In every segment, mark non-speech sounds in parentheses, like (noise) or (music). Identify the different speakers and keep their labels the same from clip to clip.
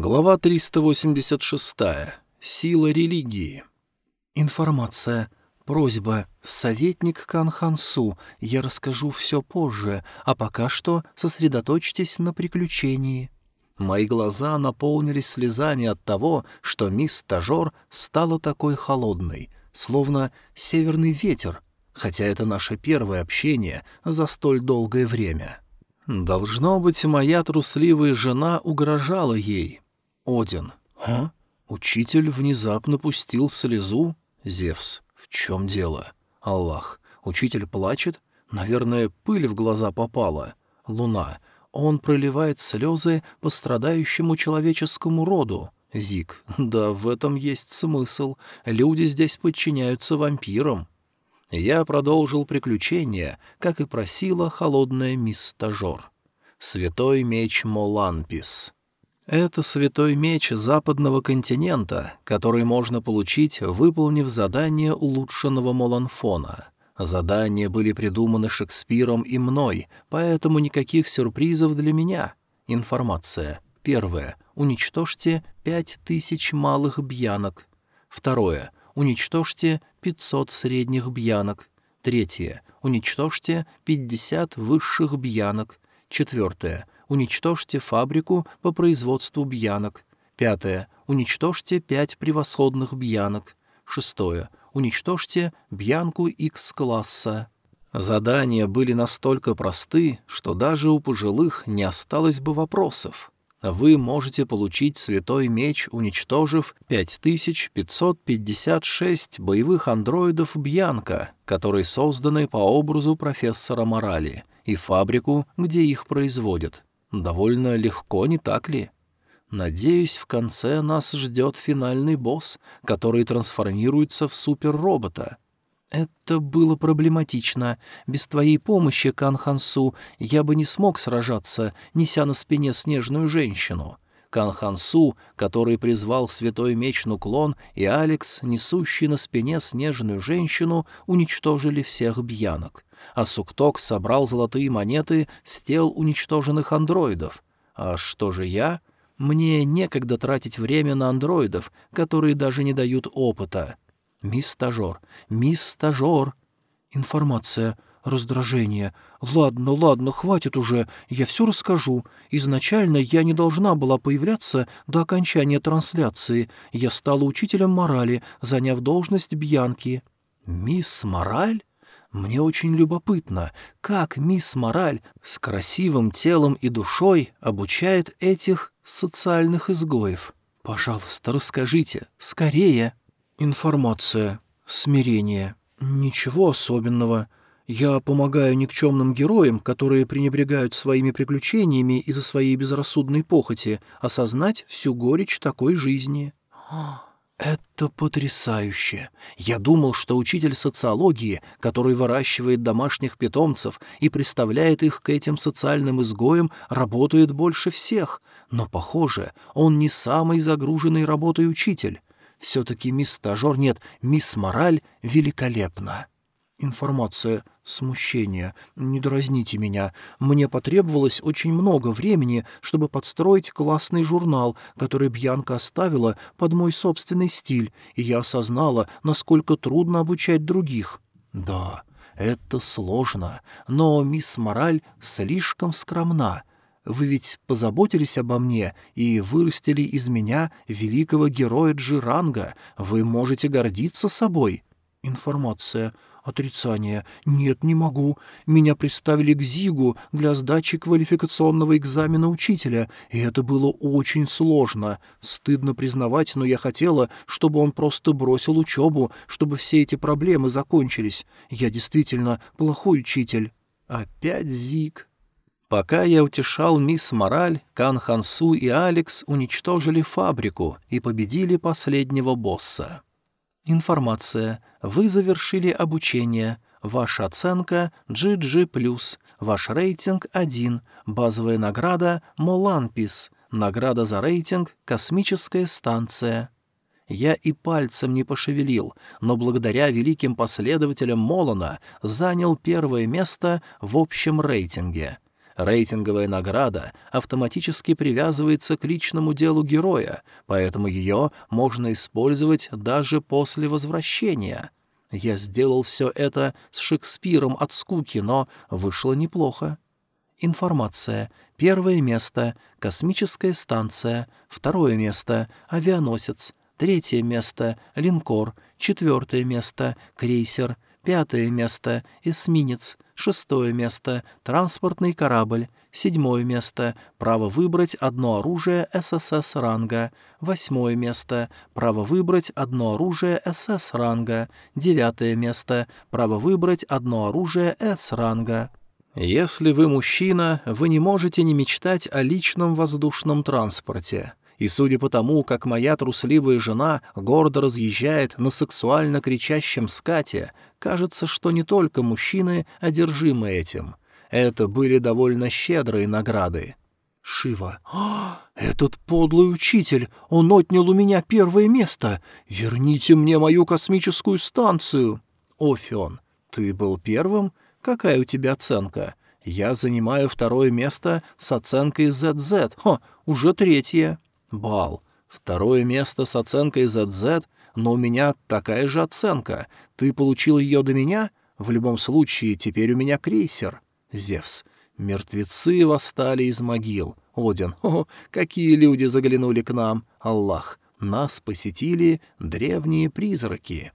Speaker 1: Глава 386. Сила религии. Информация. Просьба. Советник Канхансу. Я расскажу все позже, а пока что сосредоточьтесь на приключении. Мои глаза наполнились слезами от того, что мисс Стажер стала такой холодной, словно северный ветер, хотя это наше первое общение за столь долгое время. Должно быть, моя трусливая жена угрожала ей. Один. А? Учитель внезапно пустил слезу? Зевс. В чем дело? Аллах. Учитель плачет? Наверное, пыль в глаза попала. Луна. Он проливает слезы по страдающему человеческому роду. Зик. Да, в этом есть смысл. Люди здесь подчиняются вампирам. Я продолжил приключение, как и просила холодная мисс Стажер. Святой меч Моланпис. Это святой меч западного континента, который можно получить, выполнив задание улучшенного Моланфона. Задания были придуманы Шекспиром и мной, поэтому никаких сюрпризов для меня. Информация. Первое. Уничтожьте пять тысяч малых бьянок. Второе уничтожьте 500 средних бьянок. Третье. Уничтожьте 50 высших бьянок. Четвертое. Уничтожьте фабрику по производству бьянок. Пятое. Уничтожьте 5 превосходных бьянок. Шестое. Уничтожьте бьянку X-класса. Задания были настолько просты, что даже у пожилых не осталось бы вопросов вы можете получить святой меч, уничтожив 5556 боевых андроидов Бьянка, которые созданы по образу профессора Морали, и фабрику, где их производят. Довольно легко, не так ли? Надеюсь, в конце нас ждет финальный босс, который трансформируется в суперробота — «Это было проблематично. Без твоей помощи, Кан Хансу, я бы не смог сражаться, неся на спине снежную женщину». Кан Хансу, который призвал святой меч Нуклон, и Алекс, несущий на спине снежную женщину, уничтожили всех бьянок. А Сукток собрал золотые монеты с тел уничтоженных андроидов. А что же я? Мне некогда тратить время на андроидов, которые даже не дают опыта. «Мисс Стажер! Мисс Стажер!» «Информация. Раздражение. Ладно, ладно, хватит уже, я все расскажу. Изначально я не должна была появляться до окончания трансляции. Я стала учителем морали, заняв должность Бьянки». «Мисс Мораль?» Мне очень любопытно, как мисс Мораль с красивым телом и душой обучает этих социальных изгоев. Пожалуйста, расскажите, скорее. Информация. Смирение. Ничего особенного. Я помогаю никчемным героям, которые пренебрегают своими приключениями из-за своей безрассудной похоти, осознать всю горечь такой жизни. Это потрясающе. Я думал, что учитель социологии, который выращивает домашних питомцев и представляет их к этим социальным изгоям, работает больше всех. Но, похоже, он не самый загруженный работой учитель. Все-таки мисс Стажер, нет, мисс Мораль великолепна. Информация, смущение. Не дразните меня. Мне потребовалось очень много времени, чтобы подстроить классный журнал, который Бьянка оставила под мой собственный стиль, и я осознала, насколько трудно обучать других. Да, это сложно, но мисс Мораль слишком скромна. Вы ведь позаботились обо мне и вырастили из меня великого героя Джиранга. Вы можете гордиться собой. Информация. Отрицание. Нет, не могу. Меня представили к ЗИГу для сдачи квалификационного экзамена учителя, и это было очень сложно. Стыдно признавать, но я хотела, чтобы он просто бросил учебу, чтобы все эти проблемы закончились. Я действительно плохой учитель. Опять ЗИГ. Пока я утешал мисс Мораль, Кан Хансу и Алекс уничтожили фабрику и победили последнего босса. Информация. Вы завершили обучение. Ваша оценка GG+, ваш рейтинг 1, базовая награда Моланпис, награда за рейтинг Космическая станция. Я и пальцем не пошевелил, но благодаря великим последователям Молона занял первое место в общем рейтинге — Рейтинговая награда автоматически привязывается к личному делу героя, поэтому ее можно использовать даже после возвращения. Я сделал все это с Шекспиром от скуки, но вышло неплохо. Информация. Первое место — космическая станция. Второе место — авианосец. Третье место — линкор. Четвертое место — крейсер. Пятое место — эсминец. Шестое место — транспортный корабль. Седьмое место — право выбрать одно оружие ССС ранга. Восьмое место — право выбрать одно оружие СС ранга. Девятое место — право выбрать одно оружие С ранга. Если вы мужчина, вы не можете не мечтать о личном воздушном транспорте. И судя по тому, как моя трусливая жена гордо разъезжает на сексуально кричащем скате, кажется, что не только мужчины одержимы этим. Это были довольно щедрые награды. Шива. «А, «Этот подлый учитель! Он отнял у меня первое место! Верните мне мою космическую станцию!» Офион. «Ты был первым? Какая у тебя оценка? Я занимаю второе место с оценкой ZZ. Хо, уже третье. Бал. Второе место с оценкой ZZ, но у меня такая же оценка. Ты получил ее до меня? В любом случае, теперь у меня крейсер. Зевс. Мертвецы восстали из могил. Один. О, какие люди заглянули к нам. Аллах. Нас посетили древние призраки.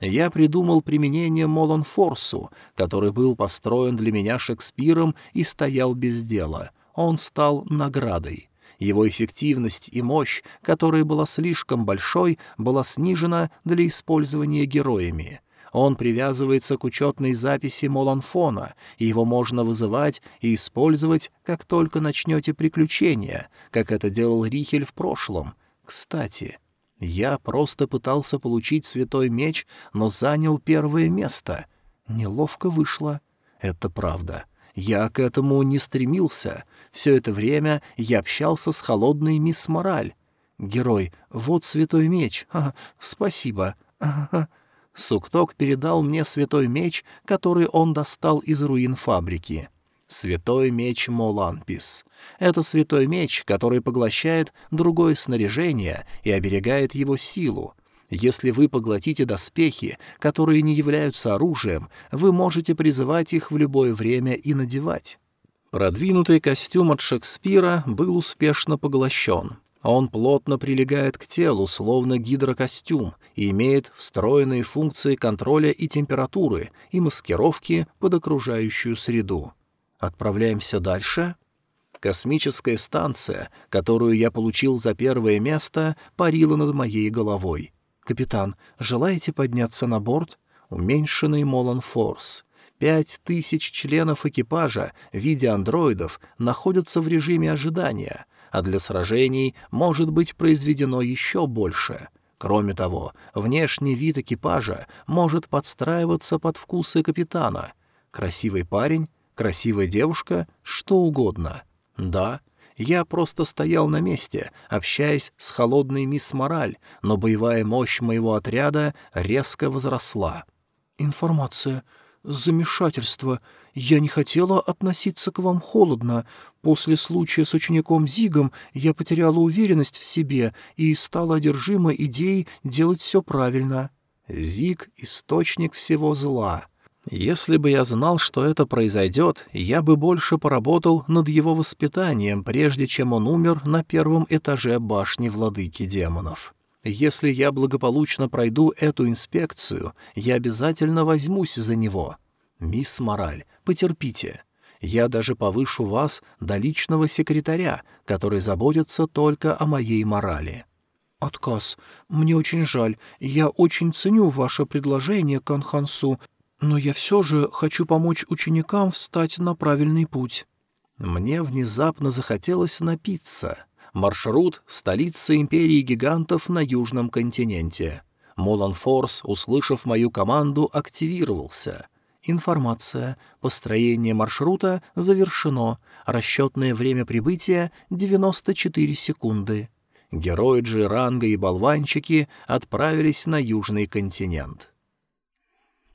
Speaker 1: Я придумал применение Молонфорсу, который был построен для меня Шекспиром и стоял без дела. Он стал наградой. Его эффективность и мощь, которая была слишком большой, была снижена для использования героями. Он привязывается к учетной записи Моланфона, и его можно вызывать и использовать, как только начнете приключения, как это делал Рихель в прошлом. Кстати, я просто пытался получить святой меч, но занял первое место. Неловко вышло. Это правда. Я к этому не стремился. Все это время я общался с холодной мисс Мораль. Герой, вот святой меч. А, спасибо. Сукток передал мне святой меч, который он достал из руин фабрики. Святой меч Моланпис. Это святой меч, который поглощает другое снаряжение и оберегает его силу. Если вы поглотите доспехи, которые не являются оружием, вы можете призывать их в любое время и надевать. Продвинутый костюм от Шекспира был успешно поглощен. Он плотно прилегает к телу, словно гидрокостюм, и имеет встроенные функции контроля и температуры, и маскировки под окружающую среду. Отправляемся дальше. Космическая станция, которую я получил за первое место, парила над моей головой. «Капитан, желаете подняться на борт?» Уменьшенный Молан Форс. Пять тысяч членов экипажа в виде андроидов находятся в режиме ожидания, а для сражений может быть произведено еще больше. Кроме того, внешний вид экипажа может подстраиваться под вкусы капитана. Красивый парень красивая девушка, что угодно. Да, я просто стоял на месте, общаясь с холодной мисс Мораль, но боевая мощь моего отряда резко возросла. «Информация. Замешательство. Я не хотела относиться к вам холодно. После случая с учеником Зигом я потеряла уверенность в себе и стала одержима идеей делать все правильно». Зиг — источник всего зла. Если бы я знал, что это произойдет, я бы больше поработал над его воспитанием, прежде чем он умер на первом этаже башни владыки демонов. Если я благополучно пройду эту инспекцию, я обязательно возьмусь за него. Мисс Мораль, потерпите. Я даже повышу вас до личного секретаря, который заботится только о моей морали. «Отказ. Мне очень жаль. Я очень ценю ваше предложение, Канхансу, но я все же хочу помочь ученикам встать на правильный путь. Мне внезапно захотелось напиться. Маршрут — столица империи гигантов на южном континенте. Моланфорс, услышав мою команду, активировался. Информация. Построение маршрута завершено. Расчетное время прибытия — 94 секунды. Герои Джиранга и болванчики отправились на южный континент.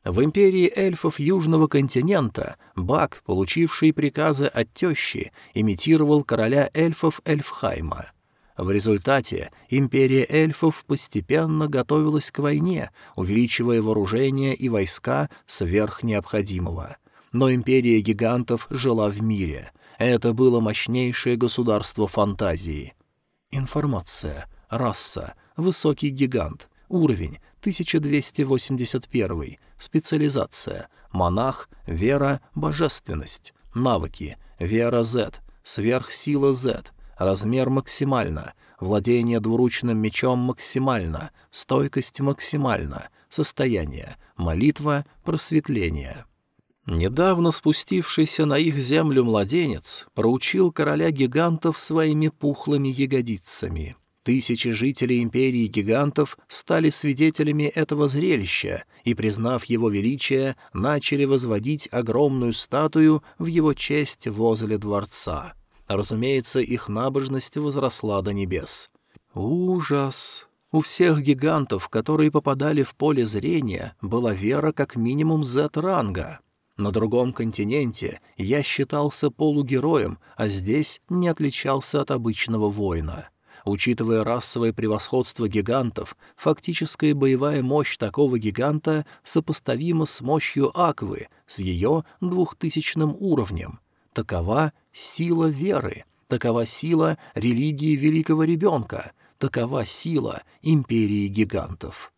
Speaker 1: В империи эльфов Южного континента Бак, получивший приказы от тещи, имитировал короля эльфов Эльфхайма. В результате империя эльфов постепенно готовилась к войне, увеличивая вооружение и войска сверх необходимого. Но империя гигантов жила в мире. Это было мощнейшее государство фантазии. Информация. Раса. Высокий гигант. Уровень 1281. Специализация. Монах. Вера. Божественность. Навыки. Вера Z. Сверхсила Z. Размер максимально. Владение двуручным мечом максимально. Стойкость максимально. Состояние. Молитва. Просветление. Недавно спустившийся на их землю младенец проучил короля гигантов своими пухлыми ягодицами. Тысячи жителей империи гигантов стали свидетелями этого зрелища и, признав его величие, начали возводить огромную статую в его честь возле дворца. Разумеется, их набожность возросла до небес. Ужас! У всех гигантов, которые попадали в поле зрения, была вера как минимум Z-ранга. На другом континенте я считался полугероем, а здесь не отличался от обычного воина. Учитывая расовое превосходство гигантов, фактическая боевая мощь такого гиганта сопоставима с мощью Аквы, с ее двухтысячным уровнем. Такова сила веры, такова сила религии великого ребенка, такова сила империи гигантов.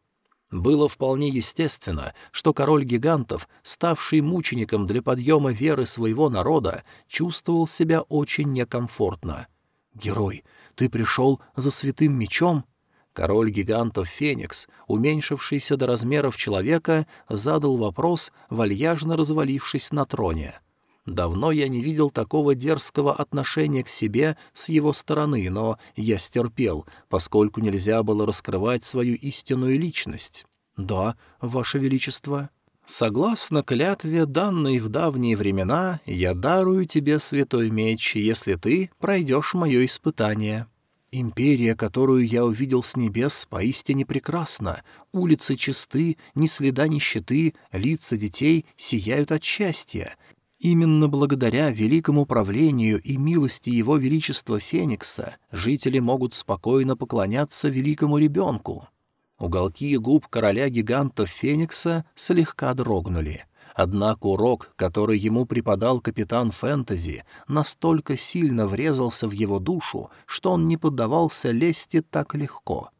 Speaker 1: Было вполне естественно, что король гигантов, ставший мучеником для подъема веры своего народа, чувствовал себя очень некомфортно. «Герой, ты пришел за святым мечом?» Король гигантов Феникс, уменьшившийся до размеров человека, задал вопрос, вальяжно развалившись на троне. Давно я не видел такого дерзкого отношения к себе с его стороны, но я стерпел, поскольку нельзя было раскрывать свою истинную личность. «Да, Ваше Величество». «Согласно клятве, данной в давние времена, я дарую тебе святой меч, если ты пройдешь мое испытание». Империя, которую я увидел с небес, поистине прекрасна. Улицы чисты, ни следа нищеты, лица детей сияют от счастья. Именно благодаря великому правлению и милости Его Величества Феникса жители могут спокойно поклоняться великому ребенку. Уголки губ короля гигантов Феникса слегка дрогнули. Однако урок, который ему преподал капитан Фэнтези, настолько сильно врезался в его душу, что он не поддавался лести так легко.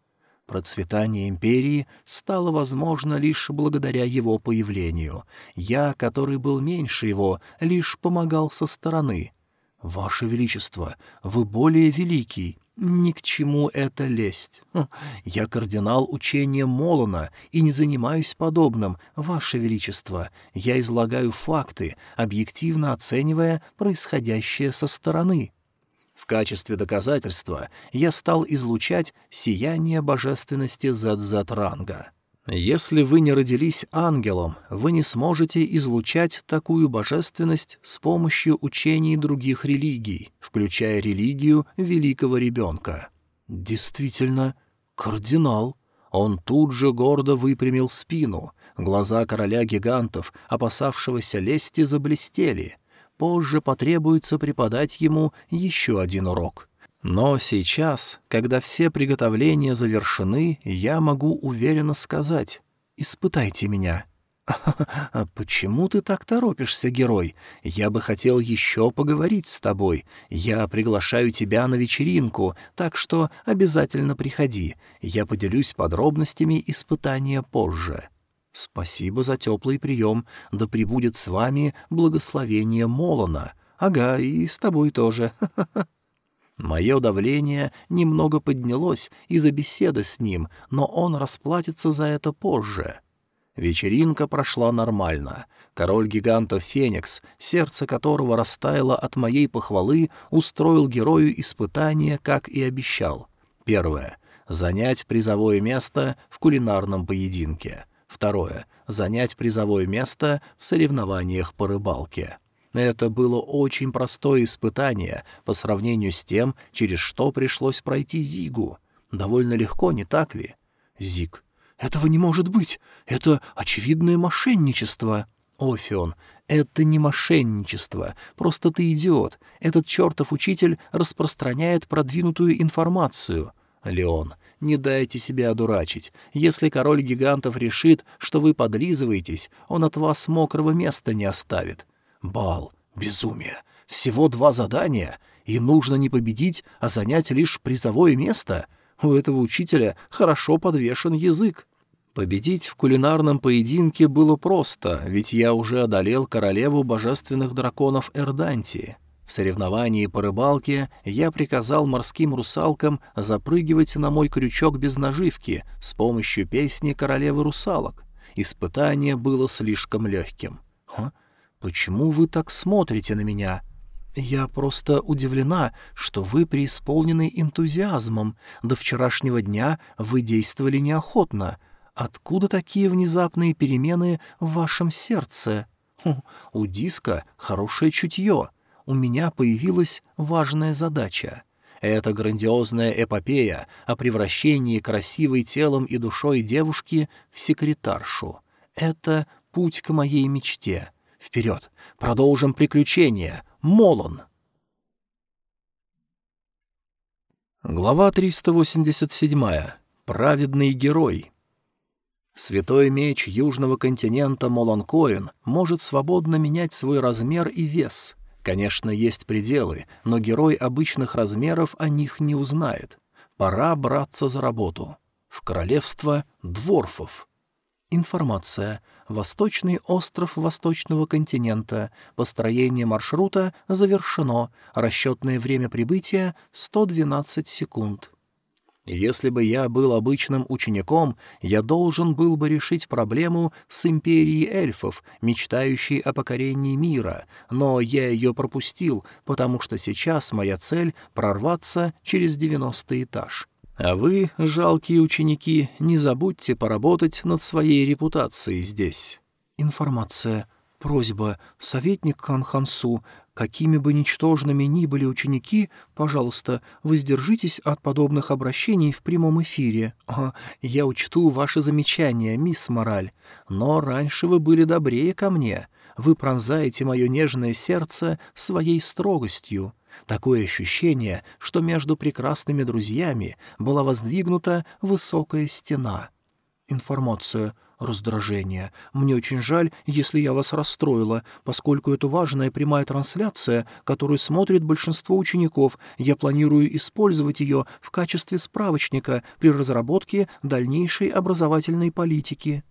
Speaker 1: Процветание империи стало возможно лишь благодаря его появлению. Я, который был меньше его, лишь помогал со стороны. «Ваше Величество, вы более великий», ни к чему это лезть. Хм, я кардинал учения Молона и не занимаюсь подобным, Ваше Величество. Я излагаю факты, объективно оценивая происходящее со стороны. В качестве доказательства я стал излучать сияние божественности Задзат-ранга. Если вы не родились ангелом, вы не сможете излучать такую божественность с помощью учений других религий, включая религию великого ребенка. Действительно, кардинал. Он тут же гордо выпрямил спину. Глаза короля гигантов, опасавшегося лести, заблестели — позже потребуется преподать ему еще один урок. Но сейчас, когда все приготовления завершены, я могу уверенно сказать «Испытайте меня». (laughs) «А почему ты так торопишься, герой? Я бы хотел еще поговорить с тобой. Я приглашаю тебя на вечеринку, так что обязательно приходи. Я поделюсь подробностями испытания позже». «Спасибо за теплый прием. Да пребудет с вами благословение Молона. Ага, и с тобой тоже. (laughs) Мое давление немного поднялось из-за беседы с ним, но он расплатится за это позже. Вечеринка прошла нормально. Король гигантов Феникс, сердце которого растаяло от моей похвалы, устроил герою испытание, как и обещал. Первое — занять призовое место в кулинарном поединке. Второе — занять призовое место в соревнованиях по рыбалке. Это было очень простое испытание по сравнению с тем, через что пришлось пройти Зигу. Довольно легко, не так ли? Зиг, этого не может быть! Это очевидное мошенничество!» «Офион, это не мошенничество, просто ты идиот. Этот чертов учитель распространяет продвинутую информацию». «Леон, не дайте себя одурачить. Если король гигантов решит, что вы подлизываетесь, он от вас мокрого места не оставит». «Бал, безумие. Всего два задания, и нужно не победить, а занять лишь призовое место? У этого учителя хорошо подвешен язык». Победить в кулинарном поединке было просто, ведь я уже одолел королеву божественных драконов Эрдантии. В соревновании по рыбалке я приказал морским русалкам запрыгивать на мой крючок без наживки с помощью песни королевы русалок. Испытание было слишком легким. «Ха? Почему вы так смотрите на меня?» «Я просто удивлена, что вы преисполнены энтузиазмом. До вчерашнего дня вы действовали неохотно. Откуда такие внезапные перемены в вашем сердце? Хм, у диска хорошее чутье. У меня появилась важная задача. Это грандиозная эпопея о превращении красивой телом и душой девушки в секретаршу. Это путь к моей мечте. Вперед! Продолжим приключения! Молон! Глава 387. Праведный герой. Святой меч Южного континента Молонкоин может свободно менять свой размер и вес. Конечно, есть пределы, но герой обычных размеров о них не узнает. Пора браться за работу. В королевство дворфов. Информация. Восточный остров Восточного континента. Построение маршрута завершено. Расчетное время прибытия — 112 секунд. Если бы я был обычным учеником, я должен был бы решить проблему с империей эльфов, мечтающей о покорении мира, но я ее пропустил, потому что сейчас моя цель — прорваться через девяностый этаж. А вы, жалкие ученики, не забудьте поработать над своей репутацией здесь. Информация. Просьба. Советник Канхансу. Какими бы ничтожными ни были ученики, пожалуйста, воздержитесь от подобных обращений в прямом эфире. А, я учту ваши замечания, мисс Мораль. Но раньше вы были добрее ко мне. Вы пронзаете мое нежное сердце своей строгостью. Такое ощущение, что между прекрасными друзьями была воздвигнута высокая стена. Информация раздражение. Мне очень жаль, если я вас расстроила. Поскольку это важная прямая трансляция, которую смотрит большинство учеников, я планирую использовать ее в качестве справочника при разработке дальнейшей образовательной политики.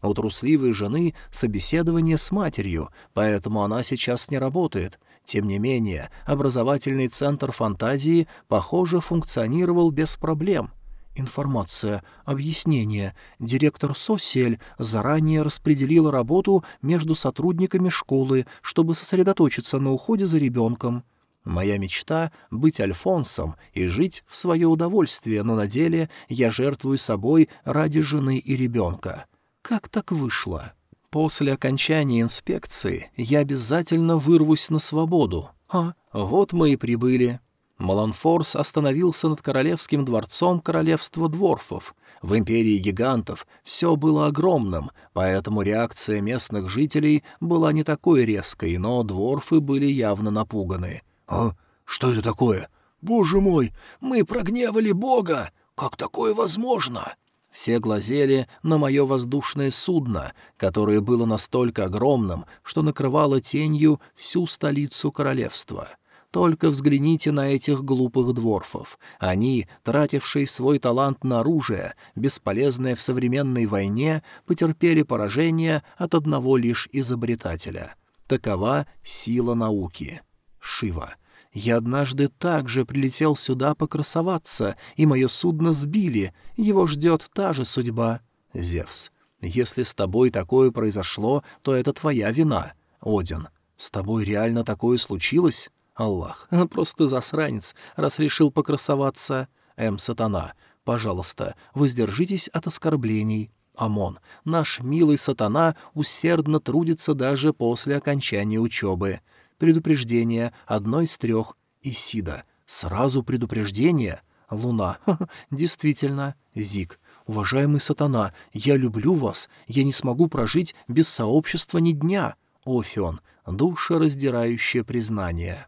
Speaker 1: У трусливой жены собеседование с матерью, поэтому она сейчас не работает. Тем не менее, образовательный центр фантазии, похоже, функционировал без проблем — Информация, объяснение. Директор Сосель заранее распределила работу между сотрудниками школы, чтобы сосредоточиться на уходе за ребенком. Моя мечта — быть Альфонсом и жить в свое удовольствие, но на деле я жертвую собой ради жены и ребенка. Как так вышло? После окончания инспекции я обязательно вырвусь на свободу. А, вот мы и прибыли. Маланфорс остановился над королевским дворцом королевства дворфов. В империи гигантов все было огромным, поэтому реакция местных жителей была не такой резкой, но дворфы были явно напуганы. «А? Что это такое? Боже мой! Мы прогневали Бога! Как такое возможно?» Все глазели на мое воздушное судно, которое было настолько огромным, что накрывало тенью всю столицу королевства — только взгляните на этих глупых дворфов. Они, тратившие свой талант на оружие, бесполезное в современной войне, потерпели поражение от одного лишь изобретателя. Такова сила науки. Шива. Я однажды также прилетел сюда покрасоваться, и мое судно сбили. Его ждет та же судьба. Зевс. Если с тобой такое произошло, то это твоя вина. Один. С тобой реально такое случилось? Аллах, (laughs) просто засранец, раз решил покрасоваться. М. Сатана, пожалуйста, воздержитесь от оскорблений. Амон, наш милый сатана усердно трудится даже после окончания учебы. Предупреждение, одно из трех. Исида, сразу предупреждение. Луна, (laughs) действительно. Зик, «Уважаемый сатана, я люблю вас, я не смогу прожить без сообщества ни дня». Офион, душераздирающее признание.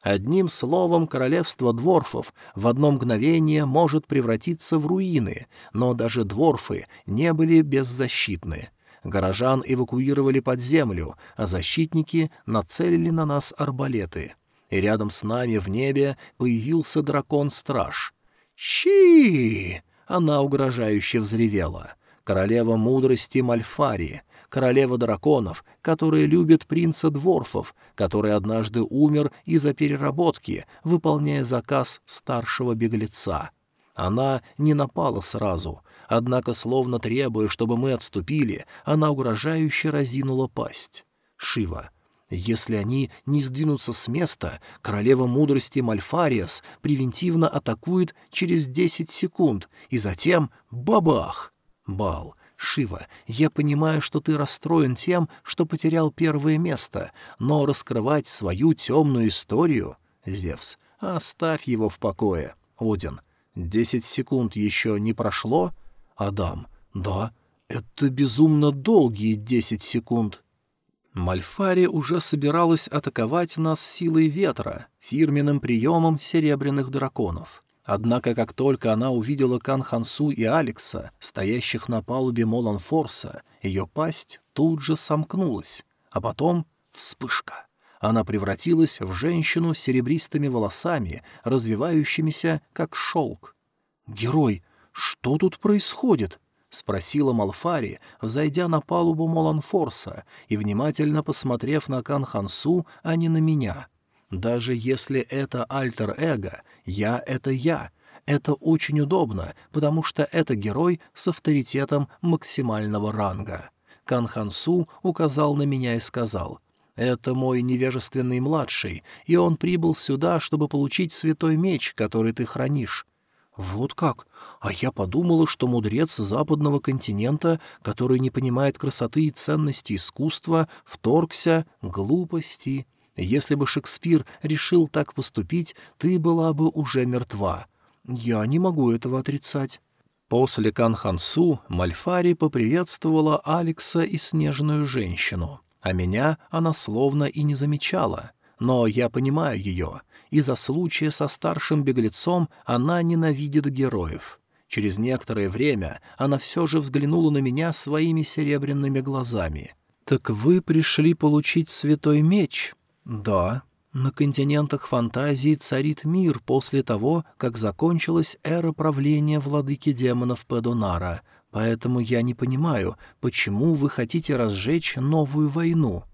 Speaker 1: Одним словом, королевство дворфов в одно мгновение может превратиться в руины, но даже дворфы не были беззащитны. Горожан эвакуировали под землю, а защитники нацелили на нас арбалеты. И рядом с нами в небе появился дракон-страж. «Щи!» — она угрожающе взревела. Королева мудрости Мальфари, королева драконов, которая любит принца Дворфов, который однажды умер из-за переработки, выполняя заказ старшего беглеца. Она не напала сразу, однако, словно требуя, чтобы мы отступили, она угрожающе разинула пасть. Шива. Если они не сдвинутся с места, королева мудрости Мальфариас превентивно атакует через десять секунд, и затем — бабах! Бал. Шива, я понимаю, что ты расстроен тем, что потерял первое место, но раскрывать свою темную историю... Зевс, оставь его в покое. Один. Десять секунд еще не прошло? Адам. Да, это безумно долгие десять секунд. Мальфари уже собиралась атаковать нас силой ветра, фирменным приемом серебряных драконов. Однако, как только она увидела Кан Хансу и Алекса, стоящих на палубе Моланфорса, ее пасть тут же сомкнулась, а потом — вспышка. Она превратилась в женщину с серебристыми волосами, развивающимися, как шелк. «Герой, что тут происходит?» — спросила Малфари, взойдя на палубу Моланфорса и внимательно посмотрев на Кан Хансу, а не на меня — даже если это альтер-эго, я — это я. Это очень удобно, потому что это герой с авторитетом максимального ранга. Кан Хансу указал на меня и сказал, «Это мой невежественный младший, и он прибыл сюда, чтобы получить святой меч, который ты хранишь». «Вот как? А я подумала, что мудрец западного континента, который не понимает красоты и ценности искусства, вторгся глупости». Если бы Шекспир решил так поступить, ты была бы уже мертва. Я не могу этого отрицать». После Канхансу Мальфари поприветствовала Алекса и снежную женщину, а меня она словно и не замечала. Но я понимаю ее. Из-за случая со старшим беглецом она ненавидит героев. Через некоторое время она все же взглянула на меня своими серебряными глазами. «Так вы пришли получить святой меч?» Да, на континентах фантазии царит мир после того, как закончилась эра правления владыки демонов Педонара, поэтому я не понимаю, почему вы хотите разжечь новую войну.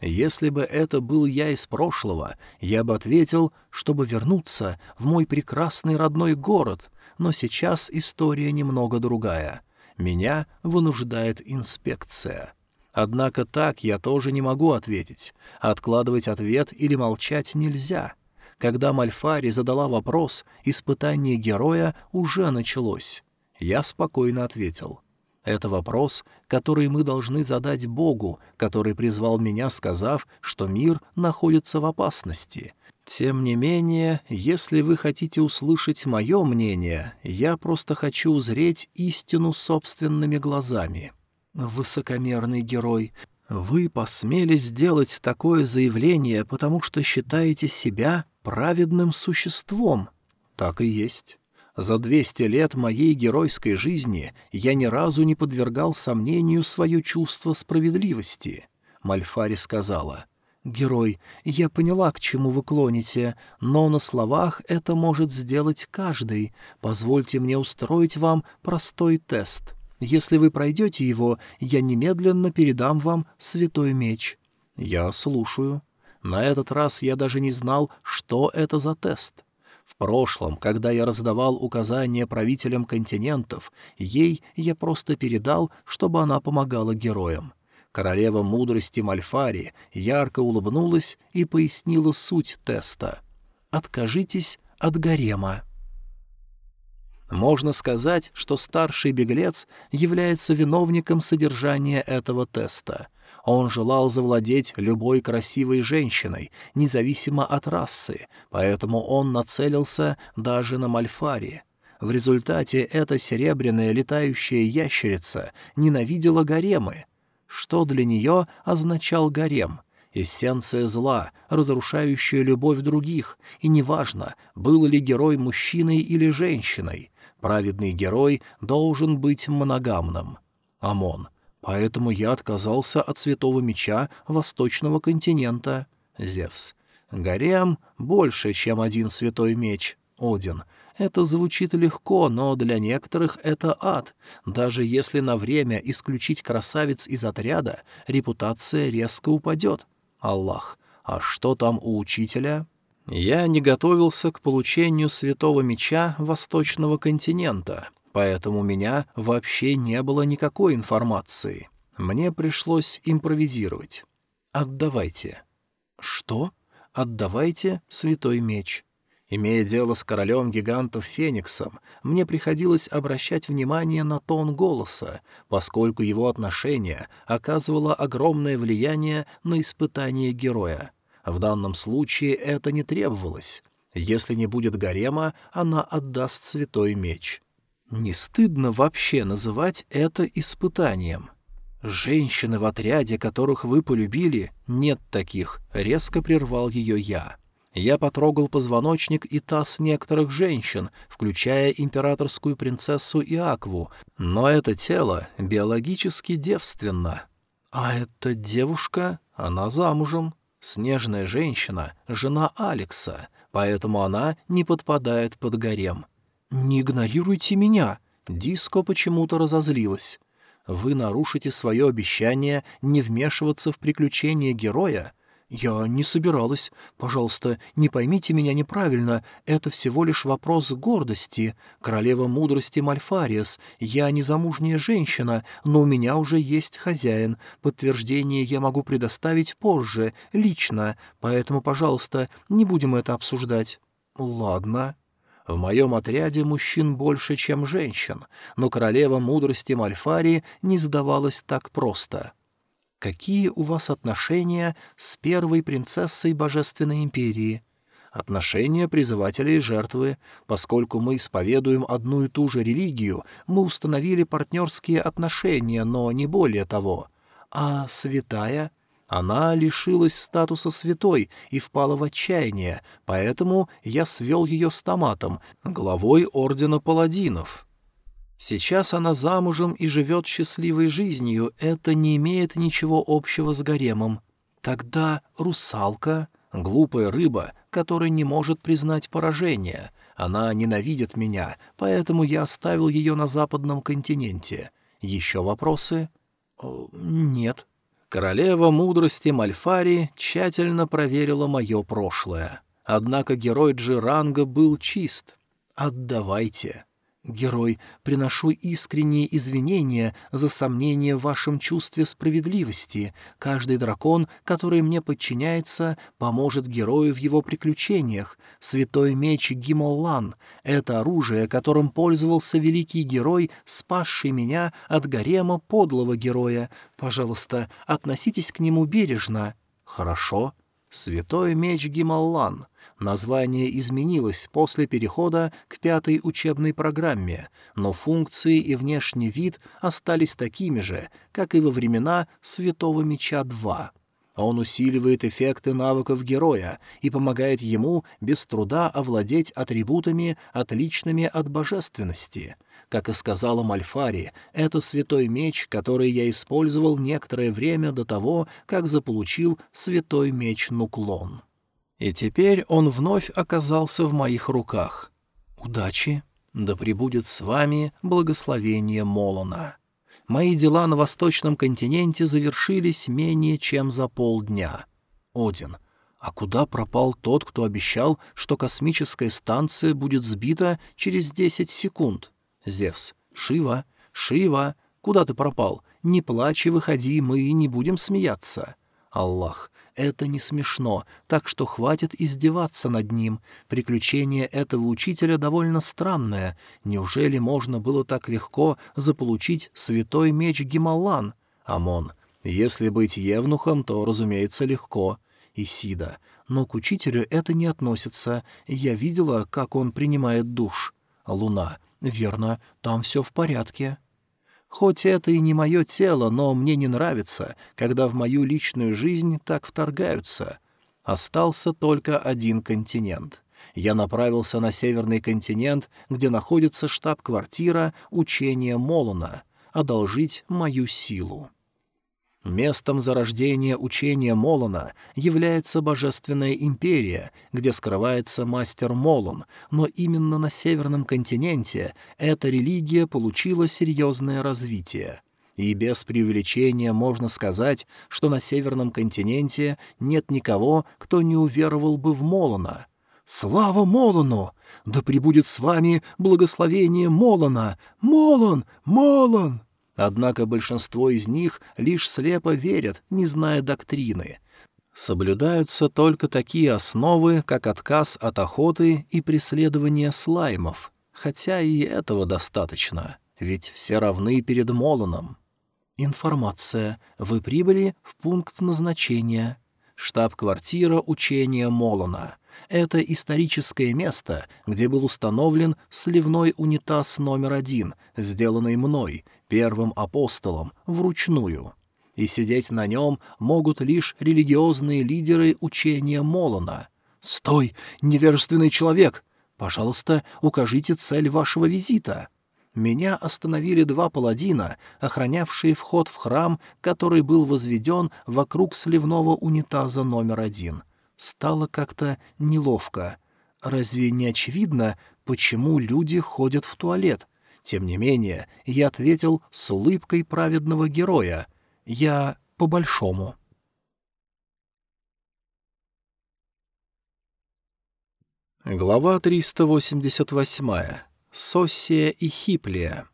Speaker 1: Если бы это был я из прошлого, я бы ответил, чтобы вернуться в мой прекрасный родной город, но сейчас история немного другая. Меня вынуждает инспекция. Однако так я тоже не могу ответить. Откладывать ответ или молчать нельзя. Когда Мальфари задала вопрос, испытание героя уже началось. Я спокойно ответил. Это вопрос, который мы должны задать Богу, который призвал меня, сказав, что мир находится в опасности. Тем не менее, если вы хотите услышать мое мнение, я просто хочу узреть истину собственными глазами. «Высокомерный герой, вы посмели сделать такое заявление, потому что считаете себя праведным существом». «Так и есть». За двести лет моей геройской жизни я ни разу не подвергал сомнению свое чувство справедливости. Мальфари сказала, «Герой, я поняла, к чему вы клоните, но на словах это может сделать каждый. Позвольте мне устроить вам простой тест. Если вы пройдете его, я немедленно передам вам святой меч». «Я слушаю». На этот раз я даже не знал, что это за тест. В прошлом, когда я раздавал указания правителям континентов, ей я просто передал, чтобы она помогала героям. Королева мудрости Мальфари ярко улыбнулась и пояснила суть теста. «Откажитесь от гарема». Можно сказать, что старший беглец является виновником содержания этого теста. Он желал завладеть любой красивой женщиной, независимо от расы, поэтому он нацелился даже на Мальфари. В результате эта серебряная летающая ящерица ненавидела гаремы. Что для нее означал гарем? Эссенция зла, разрушающая любовь других, и неважно, был ли герой мужчиной или женщиной, праведный герой должен быть моногамным. Амон. Поэтому я отказался от святого меча восточного континента. Зевс. Гарем больше, чем один святой меч. Один. Это звучит легко, но для некоторых это ад. Даже если на время исключить красавиц из отряда, репутация резко упадет. Аллах. А что там у учителя? Я не готовился к получению святого меча восточного континента, поэтому у меня вообще не было никакой информации. Мне пришлось импровизировать. «Отдавайте». «Что?» «Отдавайте святой меч». Имея дело с королем гигантов Фениксом, мне приходилось обращать внимание на тон голоса, поскольку его отношение оказывало огромное влияние на испытание героя. В данном случае это не требовалось. Если не будет гарема, она отдаст святой меч. Не стыдно вообще называть это испытанием. «Женщины в отряде, которых вы полюбили, нет таких», — резко прервал ее я. Я потрогал позвоночник и таз некоторых женщин, включая императорскую принцессу Иакву, но это тело биологически девственно. А эта девушка, она замужем. Снежная женщина — жена Алекса, поэтому она не подпадает под гарем. «Не игнорируйте меня!» Диско почему-то разозлилась. «Вы нарушите свое обещание не вмешиваться в приключения героя?» «Я не собиралась. Пожалуйста, не поймите меня неправильно. Это всего лишь вопрос гордости. Королева мудрости Мальфариас. Я незамужняя женщина, но у меня уже есть хозяин. Подтверждение я могу предоставить позже, лично. Поэтому, пожалуйста, не будем это обсуждать». «Ладно». В моем отряде мужчин больше, чем женщин, но королева мудрости Мальфари не сдавалась так просто — Какие у вас отношения с первой принцессой Божественной Империи? Отношения призывателя и жертвы. Поскольку мы исповедуем одну и ту же религию, мы установили партнерские отношения, но не более того. А святая? Она лишилась статуса святой и впала в отчаяние, поэтому я свел ее с Томатом, главой Ордена Паладинов. Сейчас она замужем и живет счастливой жизнью, это не имеет ничего общего с гаремом. Тогда русалка — глупая рыба, которая не может признать поражение. Она ненавидит меня, поэтому я оставил ее на западном континенте. Еще вопросы? Нет. Королева мудрости Мальфари тщательно проверила мое прошлое. Однако герой Джиранга был чист. «Отдавайте». Герой, приношу искренние извинения за сомнение в вашем чувстве справедливости. Каждый дракон, который мне подчиняется, поможет герою в его приключениях. Святой меч Гимоллан — это оружие, которым пользовался великий герой, спасший меня от гарема подлого героя. Пожалуйста, относитесь к нему бережно. Хорошо. Святой меч Гималлан — Название изменилось после перехода к пятой учебной программе, но функции и внешний вид остались такими же, как и во времена Святого Меча-2. Он усиливает эффекты навыков героя и помогает ему без труда овладеть атрибутами, отличными от божественности. Как и сказала Мальфари, это святой меч, который я использовал некоторое время до того, как заполучил святой меч Нуклон. И теперь он вновь оказался в моих руках. Удачи! Да пребудет с вами благословение Молона. Мои дела на восточном континенте завершились менее чем за полдня. Один. А куда пропал тот, кто обещал, что космическая станция будет сбита через десять секунд? Зевс. Шива, Шива, куда ты пропал? Не плачь и выходи, мы не будем смеяться. Аллах. Это не смешно, так что хватит издеваться над ним. Приключение этого учителя довольно странное. Неужели можно было так легко заполучить святой меч Гималан? Амон. Если быть евнухом, то, разумеется, легко. Исида. Но к учителю это не относится. Я видела, как он принимает душ. Луна. «Верно, там все в порядке». Хоть это и не мое тело, но мне не нравится, когда в мою личную жизнь так вторгаются. Остался только один континент. Я направился на северный континент, где находится штаб-квартира учения Молона, одолжить мою силу. Местом зарождения учения Молона является Божественная империя, где скрывается мастер Молон, но именно на Северном континенте эта религия получила серьезное развитие. И без преувеличения можно сказать, что на Северном континенте нет никого, кто не уверовал бы в Молона. «Слава Молону! Да пребудет с вами благословение Молона! Молон! Молон!» Однако большинство из них лишь слепо верят, не зная доктрины. Соблюдаются только такие основы, как отказ от охоты и преследование слаймов, хотя и этого достаточно, ведь все равны перед Молоном. Информация. Вы прибыли в пункт назначения. Штаб-квартира учения Молона. Это историческое место, где был установлен сливной унитаз номер один, сделанный мной, первым апостолом, вручную. И сидеть на нем могут лишь религиозные лидеры учения Молона. «Стой, невежественный человек! Пожалуйста, укажите цель вашего визита!» Меня остановили два паладина, охранявшие вход в храм, который был возведен вокруг сливного унитаза номер один. Стало как-то неловко. Разве не очевидно, почему люди ходят в туалет? Тем не менее, я ответил с улыбкой праведного героя. Я по-большому. Глава 388. Соссия и Хиплия.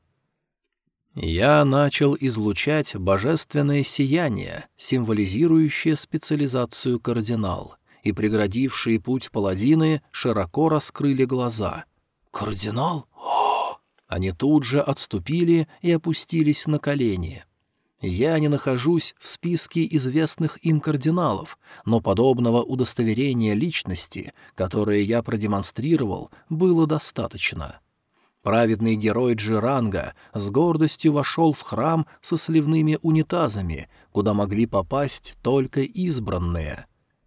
Speaker 1: Я начал излучать божественное сияние, символизирующее специализацию кардинал, и преградившие путь паладины широко раскрыли глаза. «Кардинал? Они тут же отступили и опустились на колени. Я не нахожусь в списке известных им кардиналов, но подобного удостоверения личности, которое я продемонстрировал, было достаточно. Праведный герой Джиранга с гордостью вошел в храм со сливными унитазами, куда могли попасть только избранные.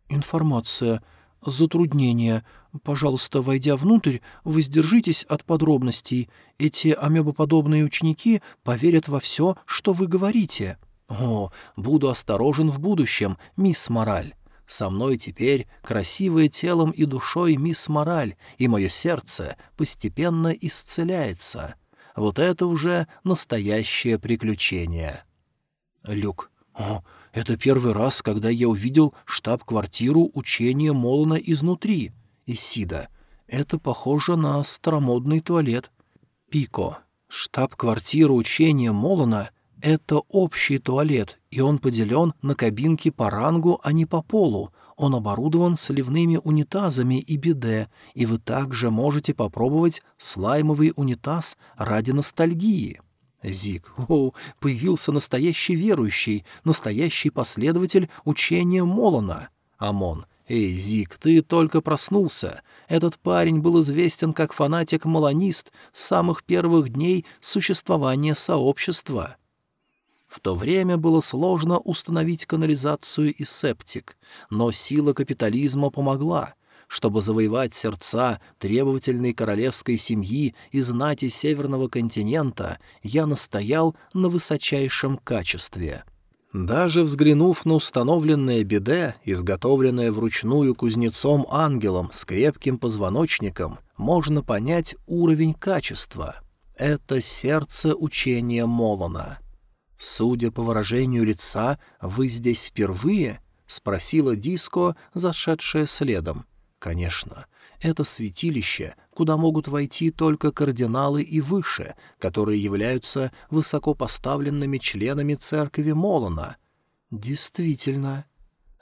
Speaker 1: «Информация. Затруднение. Пожалуйста, войдя внутрь, воздержитесь от подробностей. Эти амебоподобные ученики поверят во все, что вы говорите. О, буду осторожен в будущем, мисс Мораль. Со мной теперь красивое телом и душой мисс Мораль, и мое сердце постепенно исцеляется. Вот это уже настоящее приключение. Люк. О, это первый раз, когда я увидел штаб-квартиру учения Молона изнутри. Исида. Это похоже на старомодный туалет. Пико. Штаб-квартира учения Молона — это общий туалет, и он поделен на кабинки по рангу, а не по полу. Он оборудован сливными унитазами и биде, и вы также можете попробовать слаймовый унитаз ради ностальгии. Зиг. О, появился настоящий верующий, настоящий последователь учения Молона. Амон. «Эй, Зик, ты только проснулся. Этот парень был известен как фанатик-малонист с самых первых дней существования сообщества». В то время было сложно установить канализацию и септик, но сила капитализма помогла. Чтобы завоевать сердца требовательной королевской семьи и знати Северного континента, я настоял на высочайшем качестве — даже взглянув на установленное биде, изготовленное вручную кузнецом-ангелом с крепким позвоночником, можно понять уровень качества. Это сердце учения Молона. «Судя по выражению лица, вы здесь впервые?» — спросила Диско, зашедшая следом. «Конечно. Это святилище, куда могут войти только кардиналы и выше, которые являются высокопоставленными членами церкви Молона. Действительно.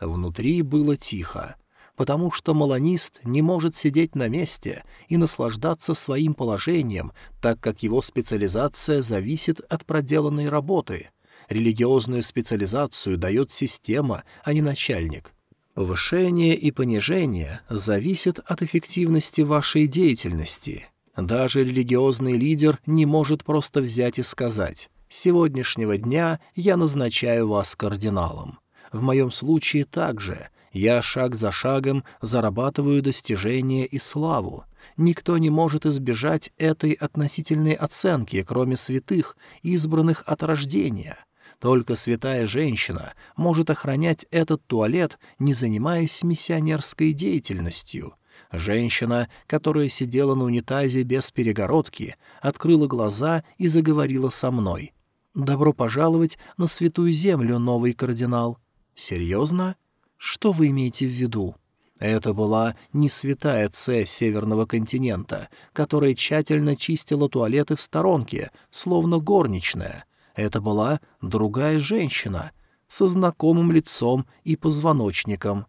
Speaker 1: Внутри было тихо, потому что молонист не может сидеть на месте и наслаждаться своим положением, так как его специализация зависит от проделанной работы. Религиозную специализацию дает система, а не начальник — Повышение и понижение зависят от эффективности вашей деятельности. Даже религиозный лидер не может просто взять и сказать «С сегодняшнего дня я назначаю вас кардиналом». В моем случае также. Я шаг за шагом зарабатываю достижения и славу. Никто не может избежать этой относительной оценки, кроме святых, избранных от рождения. Только святая женщина может охранять этот туалет, не занимаясь миссионерской деятельностью. Женщина, которая сидела на унитазе без перегородки, открыла глаза и заговорила со мной. «Добро пожаловать на святую землю, новый кардинал». «Серьезно? Что вы имеете в виду?» Это была не святая Ц Северного континента, которая тщательно чистила туалеты в сторонке, словно горничная. Это была другая женщина, со знакомым лицом и позвоночником.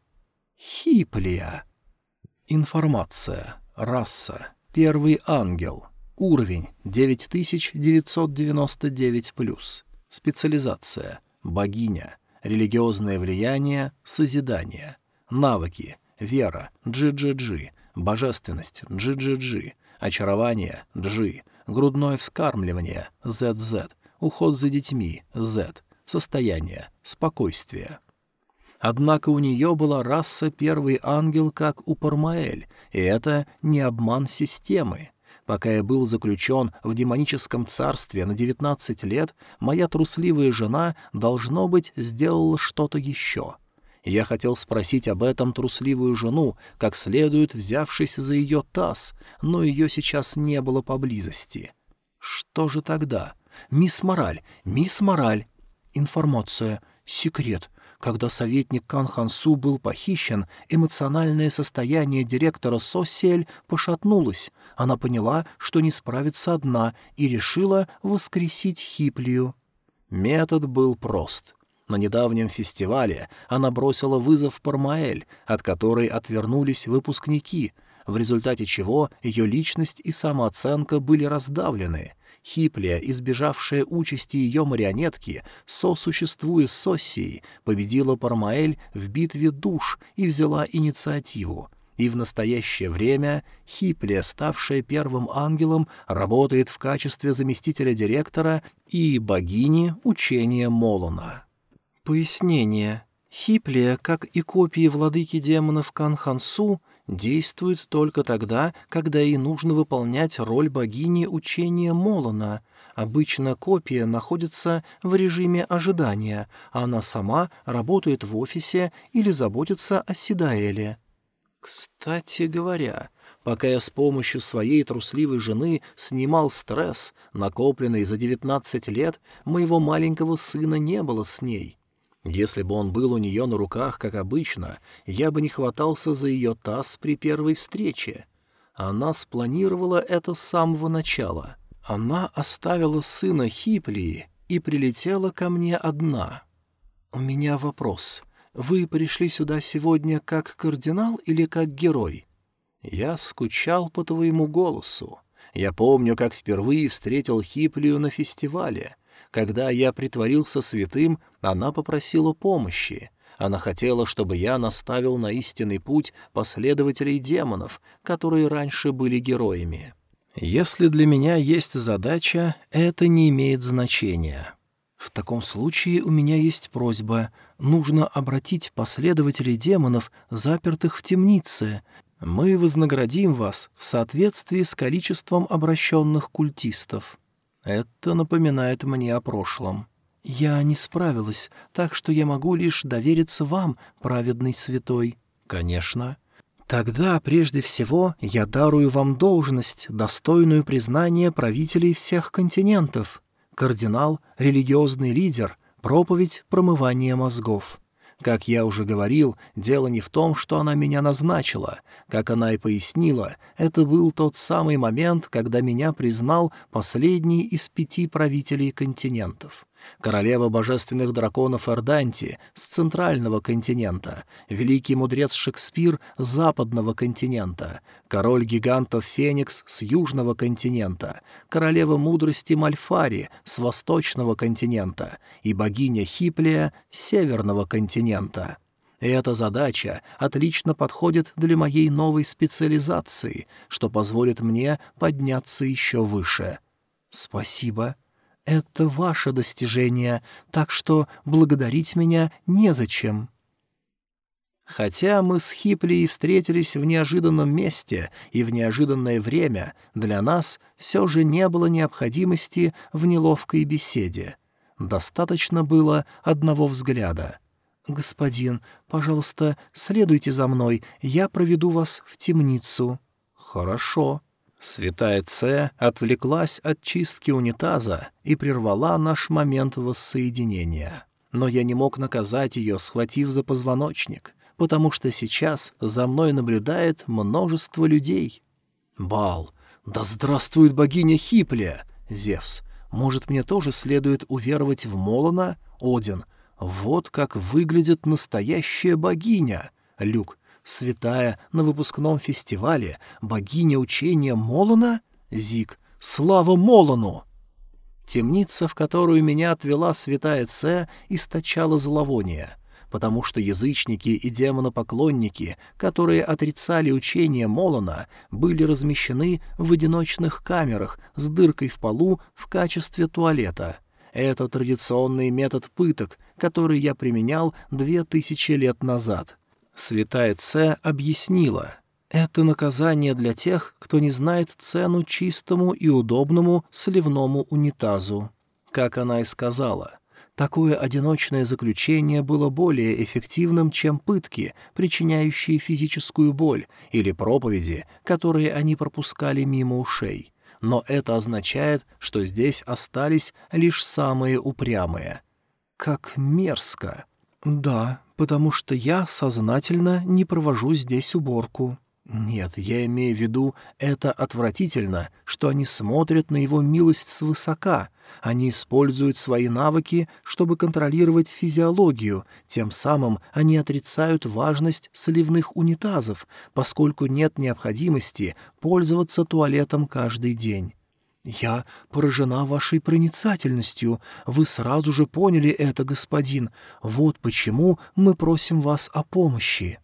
Speaker 1: Хиплия. Информация. Раса. Первый ангел. Уровень 9999+. Специализация. Богиня. Религиозное влияние. Созидание. Навыки. Вера. Джи-джи-джи. Божественность. Джи-джи-джи. Очарование. Джи. Грудное вскармливание. ZZ. Уход за детьми. Z. Состояние. Спокойствие. Однако у нее была раса первый ангел, как у Пармаэль, и это не обман системы. Пока я был заключен в демоническом царстве на девятнадцать лет, моя трусливая жена, должно быть, сделала что-то еще. Я хотел спросить об этом трусливую жену, как следует взявшись за ее таз, но ее сейчас не было поблизости. Что же тогда? «Мисс Мораль! Мисс Мораль!» Информация. Секрет. Когда советник Кан Хансу был похищен, эмоциональное состояние директора Сосель пошатнулось. Она поняла, что не справится одна, и решила воскресить Хиплию. Метод был прост. На недавнем фестивале она бросила вызов Пармаэль, от которой отвернулись выпускники, в результате чего ее личность и самооценка были раздавлены — Хиплия, избежавшая участи ее марионетки, сосуществуя с Оссией, победила Пармаэль в битве душ и взяла инициативу. И в настоящее время Хиплия, ставшая первым ангелом, работает в качестве заместителя директора и богини учения Молона. Пояснение. Хиплия, как и копии владыки демонов Канхансу, действует только тогда, когда ей нужно выполнять роль богини учения Молона. Обычно копия находится в режиме ожидания, а она сама работает в офисе или заботится о Сидаэле. Кстати говоря, пока я с помощью своей трусливой жены снимал стресс, накопленный за девятнадцать лет, моего маленького сына не было с ней — если бы он был у нее на руках, как обычно, я бы не хватался за ее таз при первой встрече. Она спланировала это с самого начала. Она оставила сына Хиплии и прилетела ко мне одна. «У меня вопрос. Вы пришли сюда сегодня как кардинал или как герой?» «Я скучал по твоему голосу. Я помню, как впервые встретил Хиплию на фестивале». Когда я притворился святым, она попросила помощи. Она хотела, чтобы я наставил на истинный путь последователей демонов, которые раньше были героями. Если для меня есть задача, это не имеет значения. В таком случае у меня есть просьба. Нужно обратить последователей демонов, запертых в темнице. Мы вознаградим вас в соответствии с количеством обращенных культистов. Это напоминает мне о прошлом. Я не справилась, так что я могу лишь довериться вам, праведный святой. Конечно. Тогда, прежде всего, я дарую вам должность, достойную признания правителей всех континентов. Кардинал, религиозный лидер, проповедь промывания мозгов. Как я уже говорил, дело не в том, что она меня назначила. Как она и пояснила, это был тот самый момент, когда меня признал последний из пяти правителей континентов королева божественных драконов Эрданти с центрального континента, великий мудрец Шекспир с западного континента, король гигантов Феникс с южного континента, королева мудрости Мальфари с восточного континента и богиня Хиплия с северного континента. И эта задача отлично подходит для моей новой специализации, что позволит мне подняться еще выше. Спасибо. Это ваше достижение, так что благодарить меня незачем. Хотя мы с Хиплей встретились в неожиданном месте и в неожиданное время, для нас все же не было необходимости в неловкой беседе. Достаточно было одного взгляда. «Господин, пожалуйста, следуйте за мной, я проведу вас в темницу». «Хорошо». Святая Ц отвлеклась от чистки унитаза и прервала наш момент воссоединения. Но я не мог наказать ее, схватив за позвоночник потому что сейчас за мной наблюдает множество людей. Бал. Да здравствует богиня Хиплия! Зевс. Может, мне тоже следует уверовать в Молона? Один. Вот как выглядит настоящая богиня. Люк. Святая на выпускном фестивале. Богиня учения Молона? Зик. Слава Молону! Темница, в которую меня отвела святая Ц, источала зловоние — потому что язычники и демонопоклонники, которые отрицали учение Молона, были размещены в одиночных камерах с дыркой в полу в качестве туалета. Это традиционный метод пыток, который я применял две тысячи лет назад. Святая Ц объяснила — это наказание для тех, кто не знает цену чистому и удобному сливному унитазу. Как она и сказала, Такое одиночное заключение было более эффективным, чем пытки, причиняющие физическую боль, или проповеди, которые они пропускали мимо ушей. Но это означает, что здесь остались лишь самые упрямые. Как мерзко. Да, потому что я сознательно не провожу здесь уборку. Нет, я имею в виду, это отвратительно, что они смотрят на его милость свысока, они используют свои навыки, чтобы контролировать физиологию, тем самым они отрицают важность сливных унитазов, поскольку нет необходимости пользоваться туалетом каждый день. «Я поражена вашей проницательностью. Вы сразу же поняли это, господин. Вот почему мы просим вас о помощи».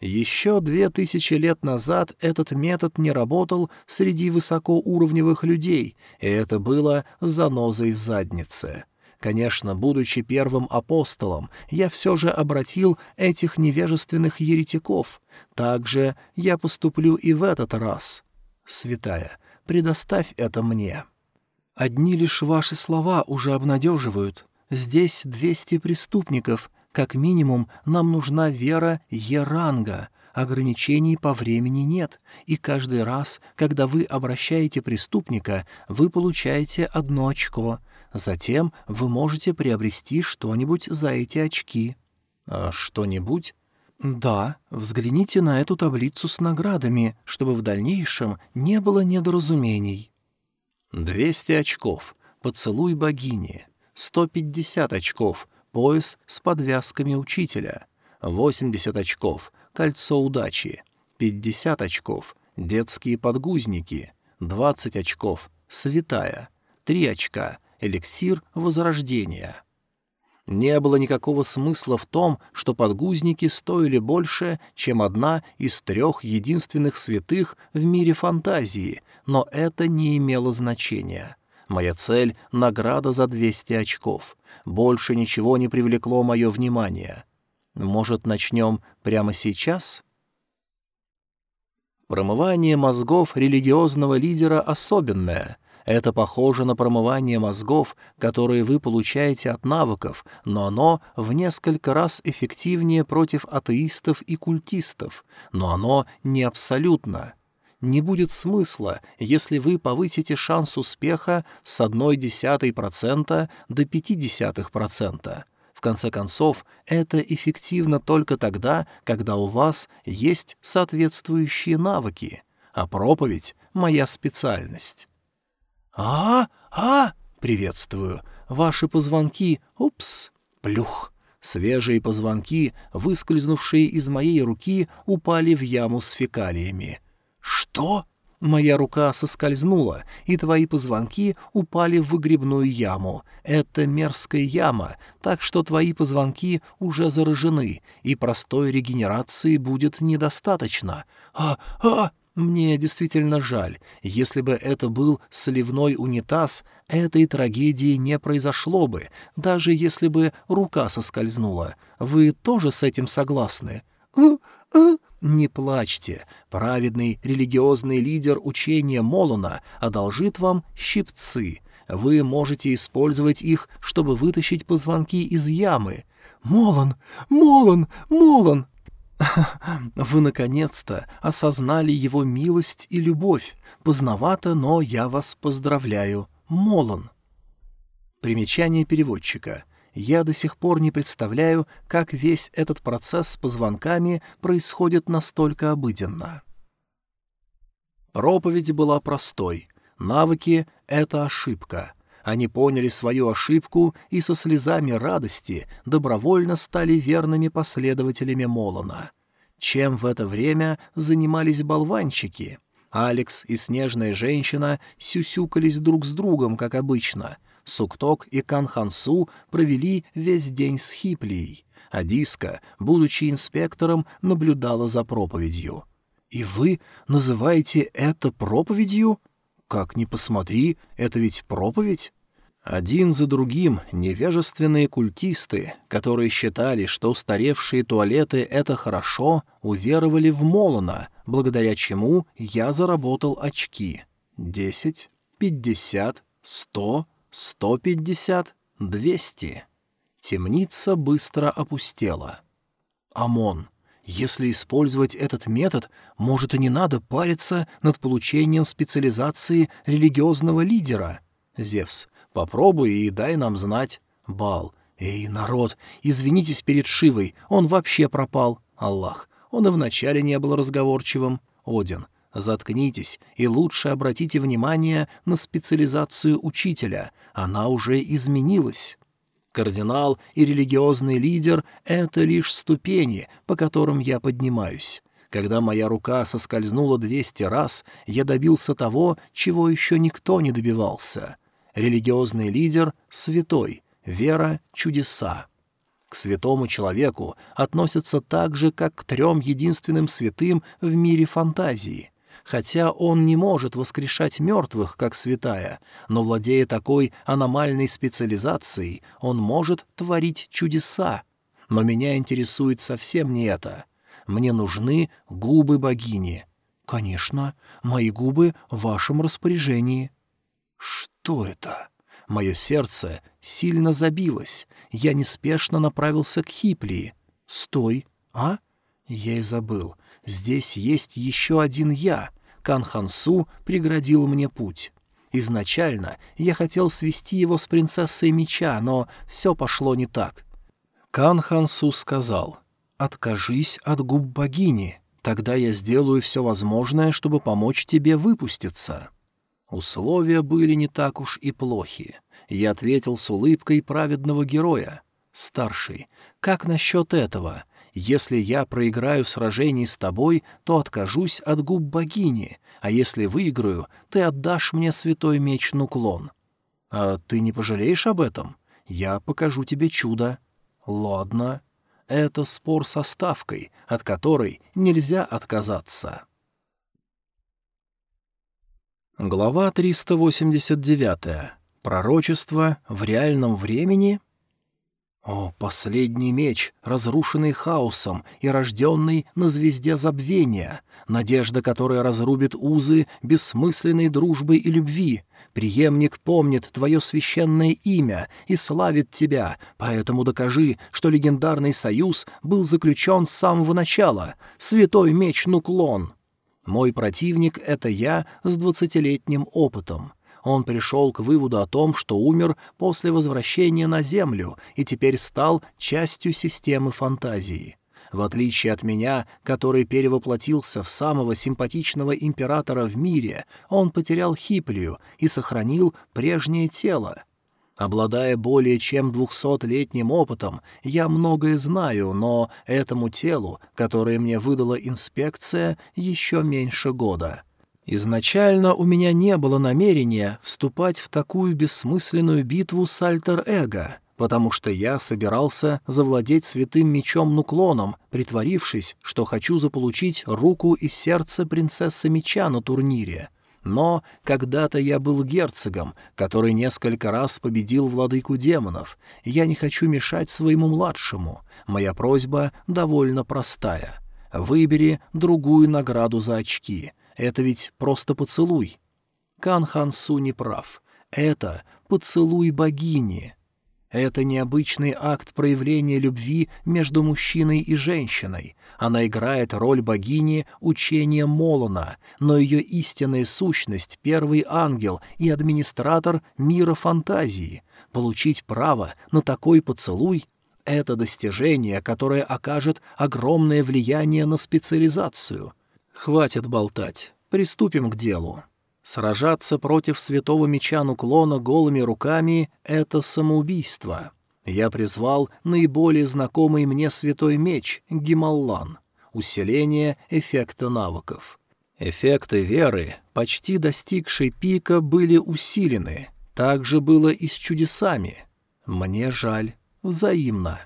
Speaker 1: Еще две тысячи лет назад этот метод не работал среди высокоуровневых людей, и это было занозой в заднице. Конечно, будучи первым апостолом, я все же обратил этих невежественных еретиков. Так же я поступлю и в этот раз. Святая, предоставь это мне. Одни лишь ваши слова уже обнадеживают. Здесь двести преступников, как минимум, нам нужна вера Еранга. Ограничений по времени нет, и каждый раз, когда вы обращаете преступника, вы получаете одно очко. Затем вы можете приобрести что-нибудь за эти очки. А что-нибудь? Да, взгляните на эту таблицу с наградами, чтобы в дальнейшем не было недоразумений. Двести очков. Поцелуй богини. Сто пятьдесят очков. Пояс с подвязками учителя, 80 очков, кольцо удачи, 50 очков, детские подгузники, 20 очков, святая, 3 очка, эликсир возрождения. Не было никакого смысла в том, что подгузники стоили больше, чем одна из трех единственных святых в мире фантазии, но это не имело значения. Моя цель — награда за 200 очков. Больше ничего не привлекло мое внимание. Может, начнем прямо сейчас? Промывание мозгов религиозного лидера особенное. Это похоже на промывание мозгов, которые вы получаете от навыков, но оно в несколько раз эффективнее против атеистов и культистов, но оно не абсолютно не будет смысла, если вы повысите шанс успеха с одной десятой процента до пяти десятых процента. В конце концов, это эффективно только тогда, когда у вас есть соответствующие навыки, а проповедь — моя специальность. «А, а!» — приветствую. Ваши позвонки... Упс! Плюх! Свежие позвонки, выскользнувшие из моей руки, упали в яму с фекалиями. «Что?» Моя рука соскользнула, и твои позвонки упали в выгребную яму. Это мерзкая яма, так что твои позвонки уже заражены, и простой регенерации будет недостаточно. А, а, мне действительно жаль. Если бы это был сливной унитаз, этой трагедии не произошло бы, даже если бы рука соскользнула. Вы тоже с этим согласны? «А, а, не плачьте. Праведный религиозный лидер учения Молона одолжит вам щипцы. Вы можете использовать их, чтобы вытащить позвонки из ямы. Молон! Молон! Молон! Вы наконец-то осознали его милость и любовь. Поздновато, но я вас поздравляю. Молон. Примечание переводчика — я до сих пор не представляю, как весь этот процесс с позвонками происходит настолько обыденно. Проповедь была простой. Навыки — это ошибка. Они поняли свою ошибку и со слезами радости добровольно стали верными последователями Молона. Чем в это время занимались болванчики? Алекс и снежная женщина сюсюкались друг с другом, как обычно — Сукток и Канхансу провели весь день с Хиплией, а Диска, будучи инспектором, наблюдала за проповедью. «И вы называете это проповедью? Как ни посмотри, это ведь проповедь?» Один за другим невежественные культисты, которые считали, что устаревшие туалеты — это хорошо, уверовали в Молона, благодаря чему я заработал очки. Десять, пятьдесят, сто, Сто пятьдесят, двести. Темница быстро опустела. Амон. Если использовать этот метод, может и не надо париться над получением специализации религиозного лидера. Зевс. Попробуй и дай нам знать. Бал. Эй, народ, извинитесь перед Шивой, он вообще пропал. Аллах. Он и вначале не был разговорчивым. Один. Заткнитесь и лучше обратите внимание на специализацию учителя, она уже изменилась. Кардинал и религиозный лидер — это лишь ступени, по которым я поднимаюсь. Когда моя рука соскользнула двести раз, я добился того, чего еще никто не добивался. Религиозный лидер — святой, вера — чудеса. К святому человеку относятся так же, как к трем единственным святым в мире фантазии хотя он не может воскрешать мертвых, как святая, но, владея такой аномальной специализацией, он может творить чудеса. Но меня интересует совсем не это. Мне нужны губы богини. Конечно, мои губы в вашем распоряжении. Что это? Мое сердце сильно забилось. Я неспешно направился к Хиплии. Стой, а? Я и забыл. Здесь есть еще один «я». Канхансу преградил мне путь. Изначально я хотел свести его с принцессой меча, но все пошло не так. Канхансу сказал, «Откажись от губ богини, тогда я сделаю все возможное, чтобы помочь тебе выпуститься». Условия были не так уж и плохи. Я ответил с улыбкой праведного героя. «Старший, как насчет этого? Если я проиграю в сражении с тобой, то откажусь от губ богини, а если выиграю, ты отдашь мне святой меч Нуклон. А ты не пожалеешь об этом? Я покажу тебе чудо. Ладно. Это спор со ставкой, от которой нельзя отказаться. Глава 389. Пророчество в реальном времени — о, последний меч, разрушенный хаосом и рожденный на звезде забвения, надежда, которая разрубит узы бессмысленной дружбы и любви. Приемник помнит твое священное имя и славит тебя, поэтому докажи, что легендарный союз был заключен с самого начала. Святой меч Нуклон. Мой противник — это я с двадцатилетним опытом он пришел к выводу о том, что умер после возвращения на Землю и теперь стал частью системы фантазии. В отличие от меня, который перевоплотился в самого симпатичного императора в мире, он потерял Хиплию и сохранил прежнее тело. Обладая более чем двухсотлетним опытом, я многое знаю, но этому телу, которое мне выдала инспекция, еще меньше года — Изначально у меня не было намерения вступать в такую бессмысленную битву с альтер-эго, потому что я собирался завладеть святым мечом-нуклоном, притворившись, что хочу заполучить руку и сердце принцессы меча на турнире. Но когда-то я был герцогом, который несколько раз победил владыку демонов. Я не хочу мешать своему младшему. Моя просьба довольно простая. Выбери другую награду за очки. Это ведь просто поцелуй. Кан Хансу не прав. Это поцелуй богини. Это необычный акт проявления любви между мужчиной и женщиной. Она играет роль богини учения Молона, но ее истинная сущность — первый ангел и администратор мира фантазии. Получить право на такой поцелуй — это достижение, которое окажет огромное влияние на специализацию. Хватит болтать. Приступим к делу. Сражаться против святого меча Нуклона голыми руками — это самоубийство. Я призвал наиболее знакомый мне святой меч — Гималлан. Усиление эффекта навыков. Эффекты веры, почти достигшие пика, были усилены. Так же было и с чудесами. Мне жаль. Взаимно.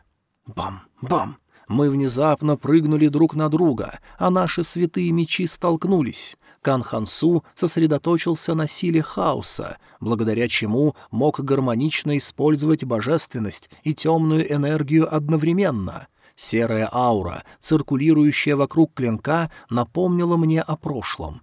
Speaker 1: Бам! Бам! Мы внезапно прыгнули друг на друга, а наши святые мечи столкнулись. Кан Хансу сосредоточился на силе хаоса, благодаря чему мог гармонично использовать божественность и темную энергию одновременно. Серая аура, циркулирующая вокруг клинка, напомнила мне о прошлом.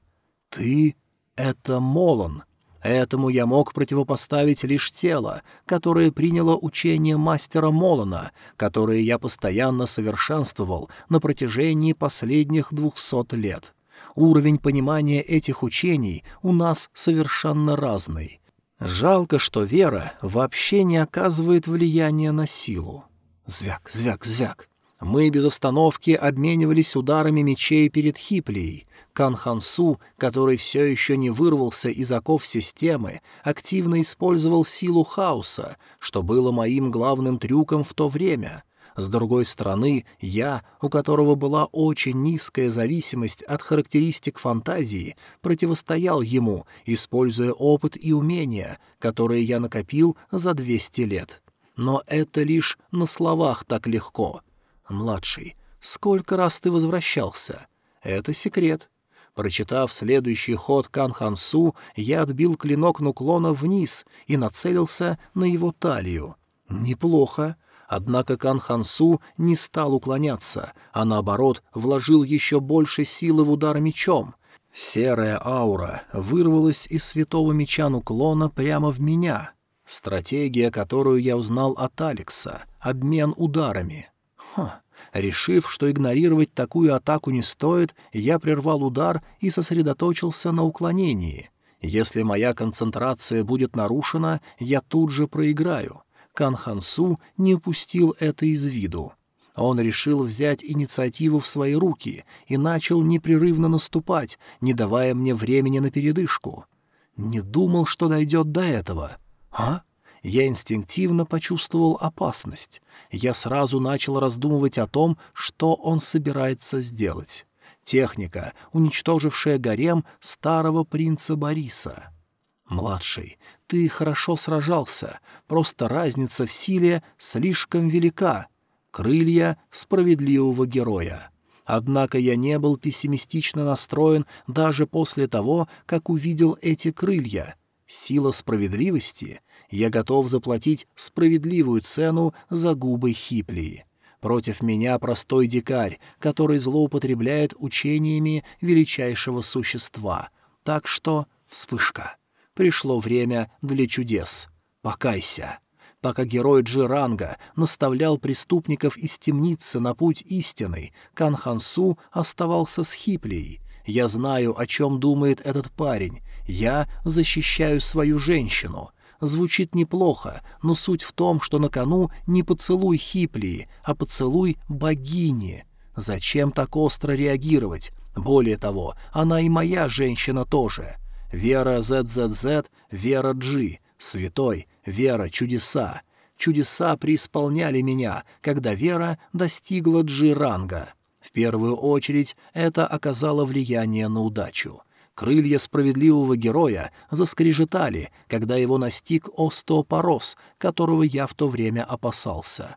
Speaker 1: «Ты — это Молон», Этому я мог противопоставить лишь тело, которое приняло учение мастера Молона, которое я постоянно совершенствовал на протяжении последних двухсот лет. Уровень понимания этих учений у нас совершенно разный. Жалко, что вера вообще не оказывает влияния на силу. Звяк, звяк, звяк. Мы без остановки обменивались ударами мечей перед Хиплией. Кан Хансу, который все еще не вырвался из оков системы, активно использовал силу хаоса, что было моим главным трюком в то время — с другой стороны, я, у которого была очень низкая зависимость от характеристик фантазии, противостоял ему, используя опыт и умения, которые я накопил за 200 лет. Но это лишь на словах так легко. «Младший, сколько раз ты возвращался?» «Это секрет». Прочитав следующий ход Кан Хансу, я отбил клинок нуклона вниз и нацелился на его талию. «Неплохо. Однако Кан Хансу не стал уклоняться, а наоборот вложил еще больше силы в удар мечом. Серая аура вырвалась из святого меча Нуклона прямо в меня. Стратегия, которую я узнал от Алекса — обмен ударами. Ха. Решив, что игнорировать такую атаку не стоит, я прервал удар и сосредоточился на уклонении. Если моя концентрация будет нарушена, я тут же проиграю. Кан Хансу не упустил это из виду. Он решил взять инициативу в свои руки и начал непрерывно наступать, не давая мне времени на передышку. Не думал, что дойдет до этого. А? Я инстинктивно почувствовал опасность. Я сразу начал раздумывать о том, что он собирается сделать. Техника, уничтожившая гарем старого принца Бориса. «Младший, ты хорошо сражался, просто разница в силе слишком велика. Крылья справедливого героя. Однако я не был пессимистично настроен даже после того, как увидел эти крылья. Сила справедливости. Я готов заплатить справедливую цену за губы Хиплии. Против меня простой дикарь, который злоупотребляет учениями величайшего существа. Так что вспышка. Пришло время для чудес. Покайся. Пока герой Джиранга наставлял преступников из темницы на путь истины, Кан Хансу оставался с Хиплей. Я знаю, о чем думает этот парень. Я защищаю свою женщину. Звучит неплохо, но суть в том, что на кону не поцелуй Хиплии, а поцелуй богини. Зачем так остро реагировать? Более того, она и моя женщина тоже. Вера ZZZ, Вера G, Святой, Вера Чудеса. Чудеса преисполняли меня, когда Вера достигла G-ранга. В первую очередь это оказало влияние на удачу. Крылья справедливого героя заскрежетали, когда его настиг остеопороз, которого я в то время опасался.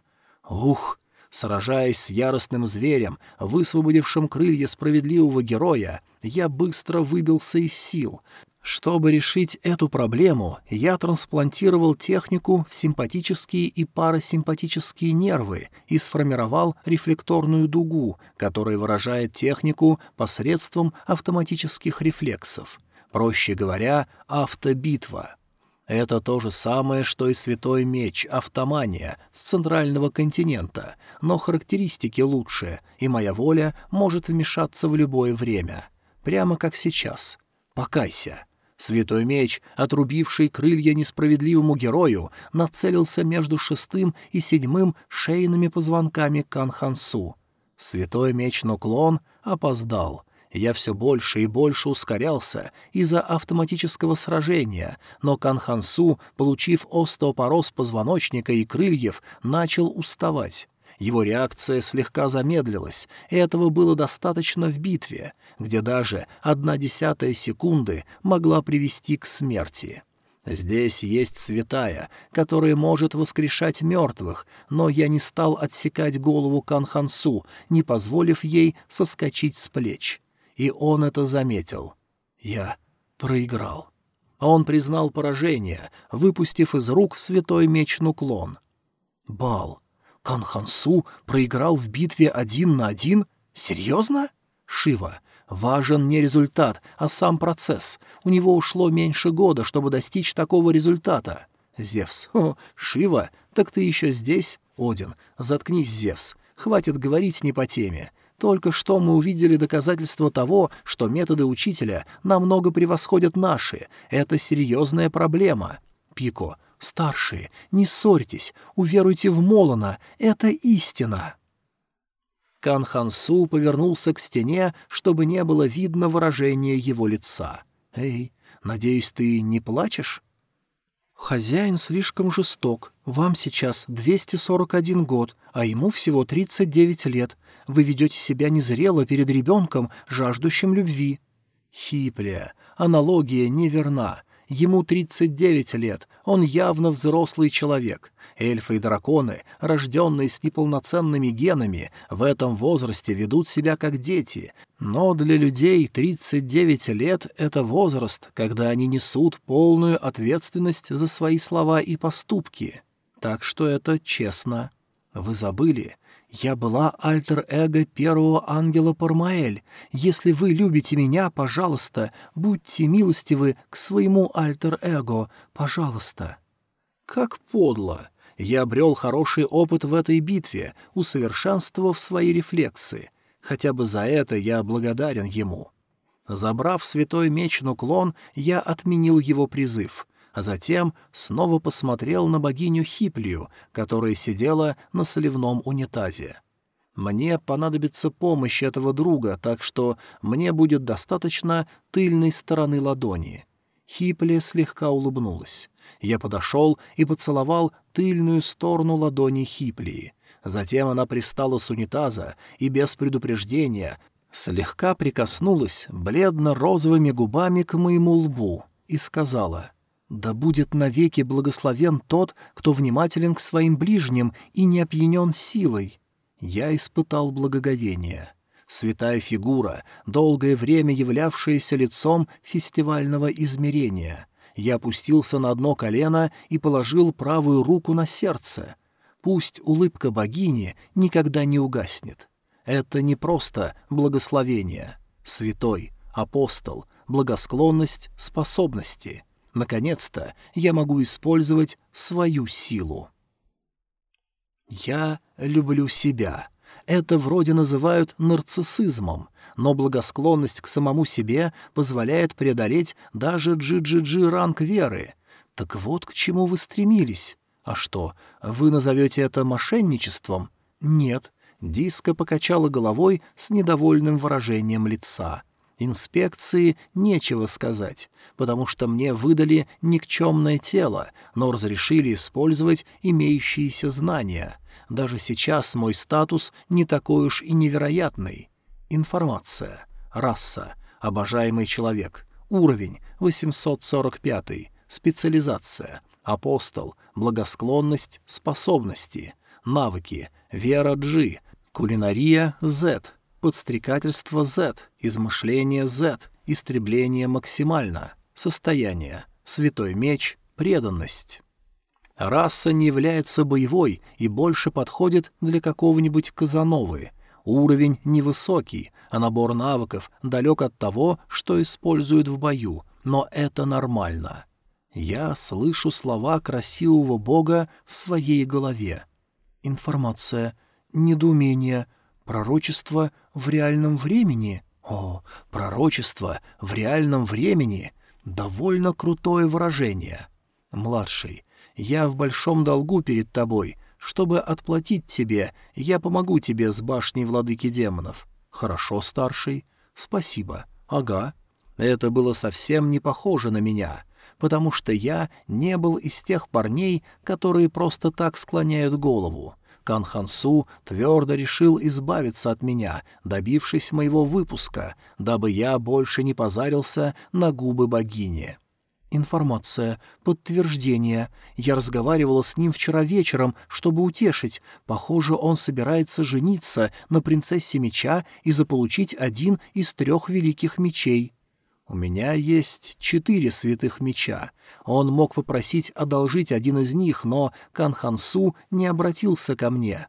Speaker 1: Ух! Сражаясь с яростным зверем, высвободившим крылья справедливого героя, я быстро выбился из сил. Чтобы решить эту проблему, я трансплантировал технику в симпатические и парасимпатические нервы и сформировал рефлекторную дугу, которая выражает технику посредством автоматических рефлексов. Проще говоря, автобитва. Это то же самое, что и святой меч, автомания, с центрального континента, но характеристики лучше, и моя воля может вмешаться в любое время. Прямо как сейчас. Покайся. Святой меч, отрубивший крылья несправедливому герою, нацелился между шестым и седьмым шейными позвонками Канхансу. Святой меч Нуклон опоздал — я все больше и больше ускорялся из-за автоматического сражения, но Канхансу, получив остеопороз позвоночника и крыльев, начал уставать. Его реакция слегка замедлилась, и этого было достаточно в битве, где даже одна десятая секунды могла привести к смерти. Здесь есть святая, которая может воскрешать мертвых, но я не стал отсекать голову Канхансу, не позволив ей соскочить с плеч и он это заметил. Я проиграл. Он признал поражение, выпустив из рук святой меч Нуклон. Канхансу проиграл в битве один на один? Серьезно? Шива. Важен не результат, а сам процесс. У него ушло меньше года, чтобы достичь такого результата. Зевс. О, Шива, так ты еще здесь? Один. Заткнись, Зевс. Хватит говорить не по теме. Только что мы увидели доказательство того, что методы учителя намного превосходят наши. Это серьезная проблема. Пико, старшие, не ссорьтесь, уверуйте в Молона, это истина. Кан Хансу повернулся к стене, чтобы не было видно выражения его лица. «Эй, надеюсь, ты не плачешь?» «Хозяин слишком жесток. Вам сейчас 241 год, а ему всего 39 лет. Вы ведете себя незрело перед ребенком, жаждущим любви». Хиплия. Аналогия неверна. Ему 39 лет, он явно взрослый человек. Эльфы и драконы, рожденные с неполноценными генами, в этом возрасте ведут себя как дети. Но для людей 39 лет — это возраст, когда они несут полную ответственность за свои слова и поступки. Так что это честно. Вы забыли, я была альтер-эго первого ангела Пармаэль. Если вы любите меня, пожалуйста, будьте милостивы к своему альтер-эго, пожалуйста». Как подло! Я обрел хороший опыт в этой битве, усовершенствовав свои рефлексы. Хотя бы за это я благодарен ему. Забрав святой меч Нуклон, я отменил его призыв — а затем снова посмотрел на богиню Хиплию, которая сидела на соливном унитазе. Мне понадобится помощь этого друга, так что мне будет достаточно тыльной стороны ладони. Хиплия слегка улыбнулась. Я подошел и поцеловал тыльную сторону ладони Хиплии. Затем она пристала с унитаза и без предупреждения слегка прикоснулась бледно-розовыми губами к моему лбу и сказала — да будет навеки благословен тот, кто внимателен к своим ближним и не опьянен силой. Я испытал благоговение. Святая фигура, долгое время являвшаяся лицом фестивального измерения. Я опустился на одно колено и положил правую руку на сердце. Пусть улыбка богини никогда не угаснет. Это не просто благословение. Святой, апостол, благосклонность, способности — Наконец-то я могу использовать свою силу. Я люблю себя. Это вроде называют нарциссизмом, но благосклонность к самому себе позволяет преодолеть даже джи-джи-джи ранг веры. Так вот к чему вы стремились. А что, вы назовете это мошенничеством? Нет. Диска покачала головой с недовольным выражением лица. Инспекции нечего сказать, потому что мне выдали никчемное тело, но разрешили использовать имеющиеся знания. Даже сейчас мой статус не такой уж и невероятный. Информация. Раса. Обожаемый человек. Уровень 845. Специализация. Апостол. Благосклонность. Способности. Навыки. Вера G. Кулинария Z. Подстрекательство Z. Измышление Z. Истребление максимально. Состояние. Святой меч. Преданность. Раса не является боевой и больше подходит для какого-нибудь Казановы. Уровень невысокий, а набор навыков далек от того, что используют в бою, но это нормально. Я слышу слова красивого бога в своей голове. Информация, недоумение, пророчество в реальном времени. О, пророчество в реальном времени — довольно крутое выражение. Младший, я в большом долгу перед тобой. Чтобы отплатить тебе, я помогу тебе с башней владыки демонов. Хорошо, старший. Спасибо. Ага. Это было совсем не похоже на меня, потому что я не был из тех парней, которые просто так склоняют голову. Кан Хансу твердо решил избавиться от меня, добившись моего выпуска, дабы я больше не позарился на губы богини. Информация, подтверждение. Я разговаривала с ним вчера вечером, чтобы утешить. Похоже, он собирается жениться на принцессе меча и заполучить один из трех великих мечей. У меня есть четыре святых меча. Он мог попросить одолжить один из них, но Канхансу не обратился ко мне.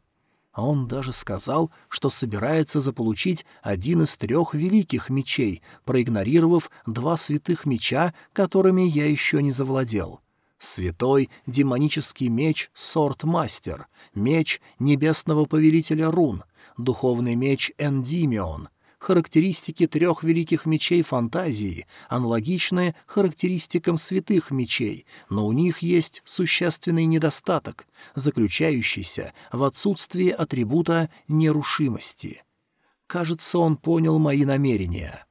Speaker 1: Он даже сказал, что собирается заполучить один из трех великих мечей, проигнорировав два святых меча, которыми я еще не завладел. Святой демонический меч Сорт-Мастер, меч небесного повелителя рун, духовный меч Эндимион — характеристики трех великих мечей фантазии аналогичны характеристикам святых мечей, но у них есть существенный недостаток, заключающийся в отсутствии атрибута нерушимости. Кажется, он понял мои намерения.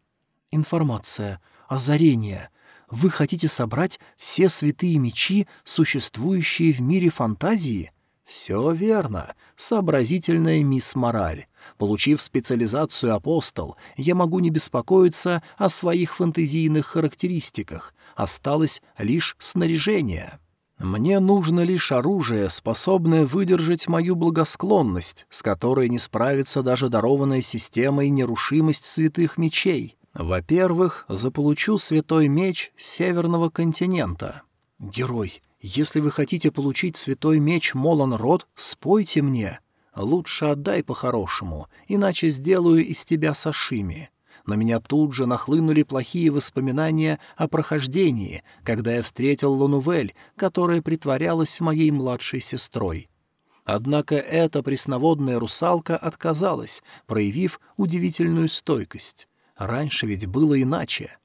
Speaker 1: Информация. Озарение. Вы хотите собрать все святые мечи, существующие в мире фантазии? Все верно. Сообразительная мисс Мораль. Получив специализацию «Апостол», я могу не беспокоиться о своих фантазийных характеристиках, осталось лишь снаряжение. Мне нужно лишь оружие, способное выдержать мою благосклонность, с которой не справится даже дарованная системой нерушимость святых мечей. Во-первых, заполучу святой меч северного континента. Герой, если вы хотите получить святой меч Молан Род, спойте мне. Лучше отдай по-хорошему, иначе сделаю из тебя сашими. Но меня тут же нахлынули плохие воспоминания о прохождении, когда я встретил Лунувель, которая притворялась моей младшей сестрой. Однако эта пресноводная русалка отказалась, проявив удивительную стойкость. Раньше ведь было иначе.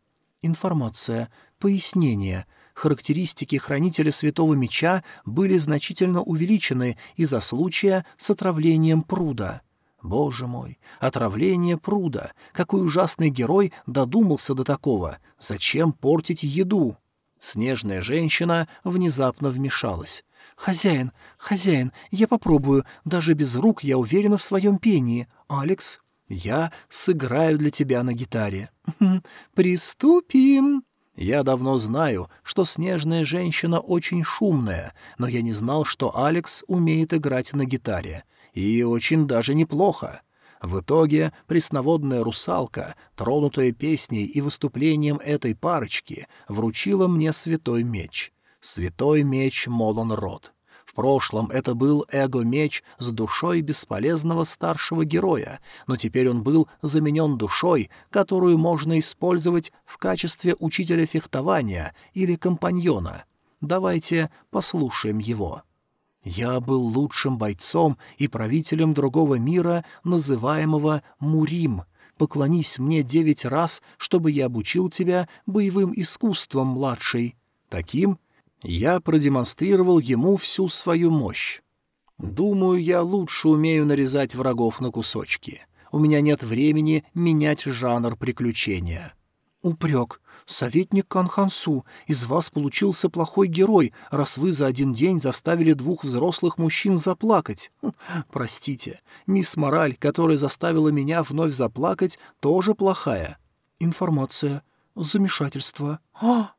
Speaker 1: Информация, пояснение — характеристики хранителя Святого Меча были значительно увеличены из-за случая с отравлением пруда. Боже мой, отравление пруда! Какой ужасный герой додумался до такого! Зачем портить еду? Снежная женщина внезапно вмешалась. «Хозяин, хозяин, я попробую. Даже без рук я уверена в своем пении. Алекс, я сыграю для тебя на гитаре». (laughs) «Приступим!» Я давно знаю, что снежная женщина очень шумная, но я не знал, что Алекс умеет играть на гитаре. И очень даже неплохо. В итоге пресноводная русалка, тронутая песней и выступлением этой парочки, вручила мне святой меч. Святой меч Молон Рот. В прошлом это был эго-меч с душой бесполезного старшего героя, но теперь он был заменен душой, которую можно использовать в качестве учителя фехтования или компаньона. Давайте послушаем его. Я был лучшим бойцом и правителем другого мира, называемого Мурим. Поклонись мне девять раз, чтобы я обучил тебя боевым искусствам, младший. Таким я продемонстрировал ему всю свою мощь. Думаю, я лучше умею нарезать врагов на кусочки. У меня нет времени менять жанр приключения. Упрек. Советник Канхансу, из вас получился плохой герой, раз вы за один день заставили двух взрослых мужчин заплакать. Хм, простите, мисс Мораль, которая заставила меня вновь заплакать, тоже плохая. Информация.
Speaker 2: замешательство. А!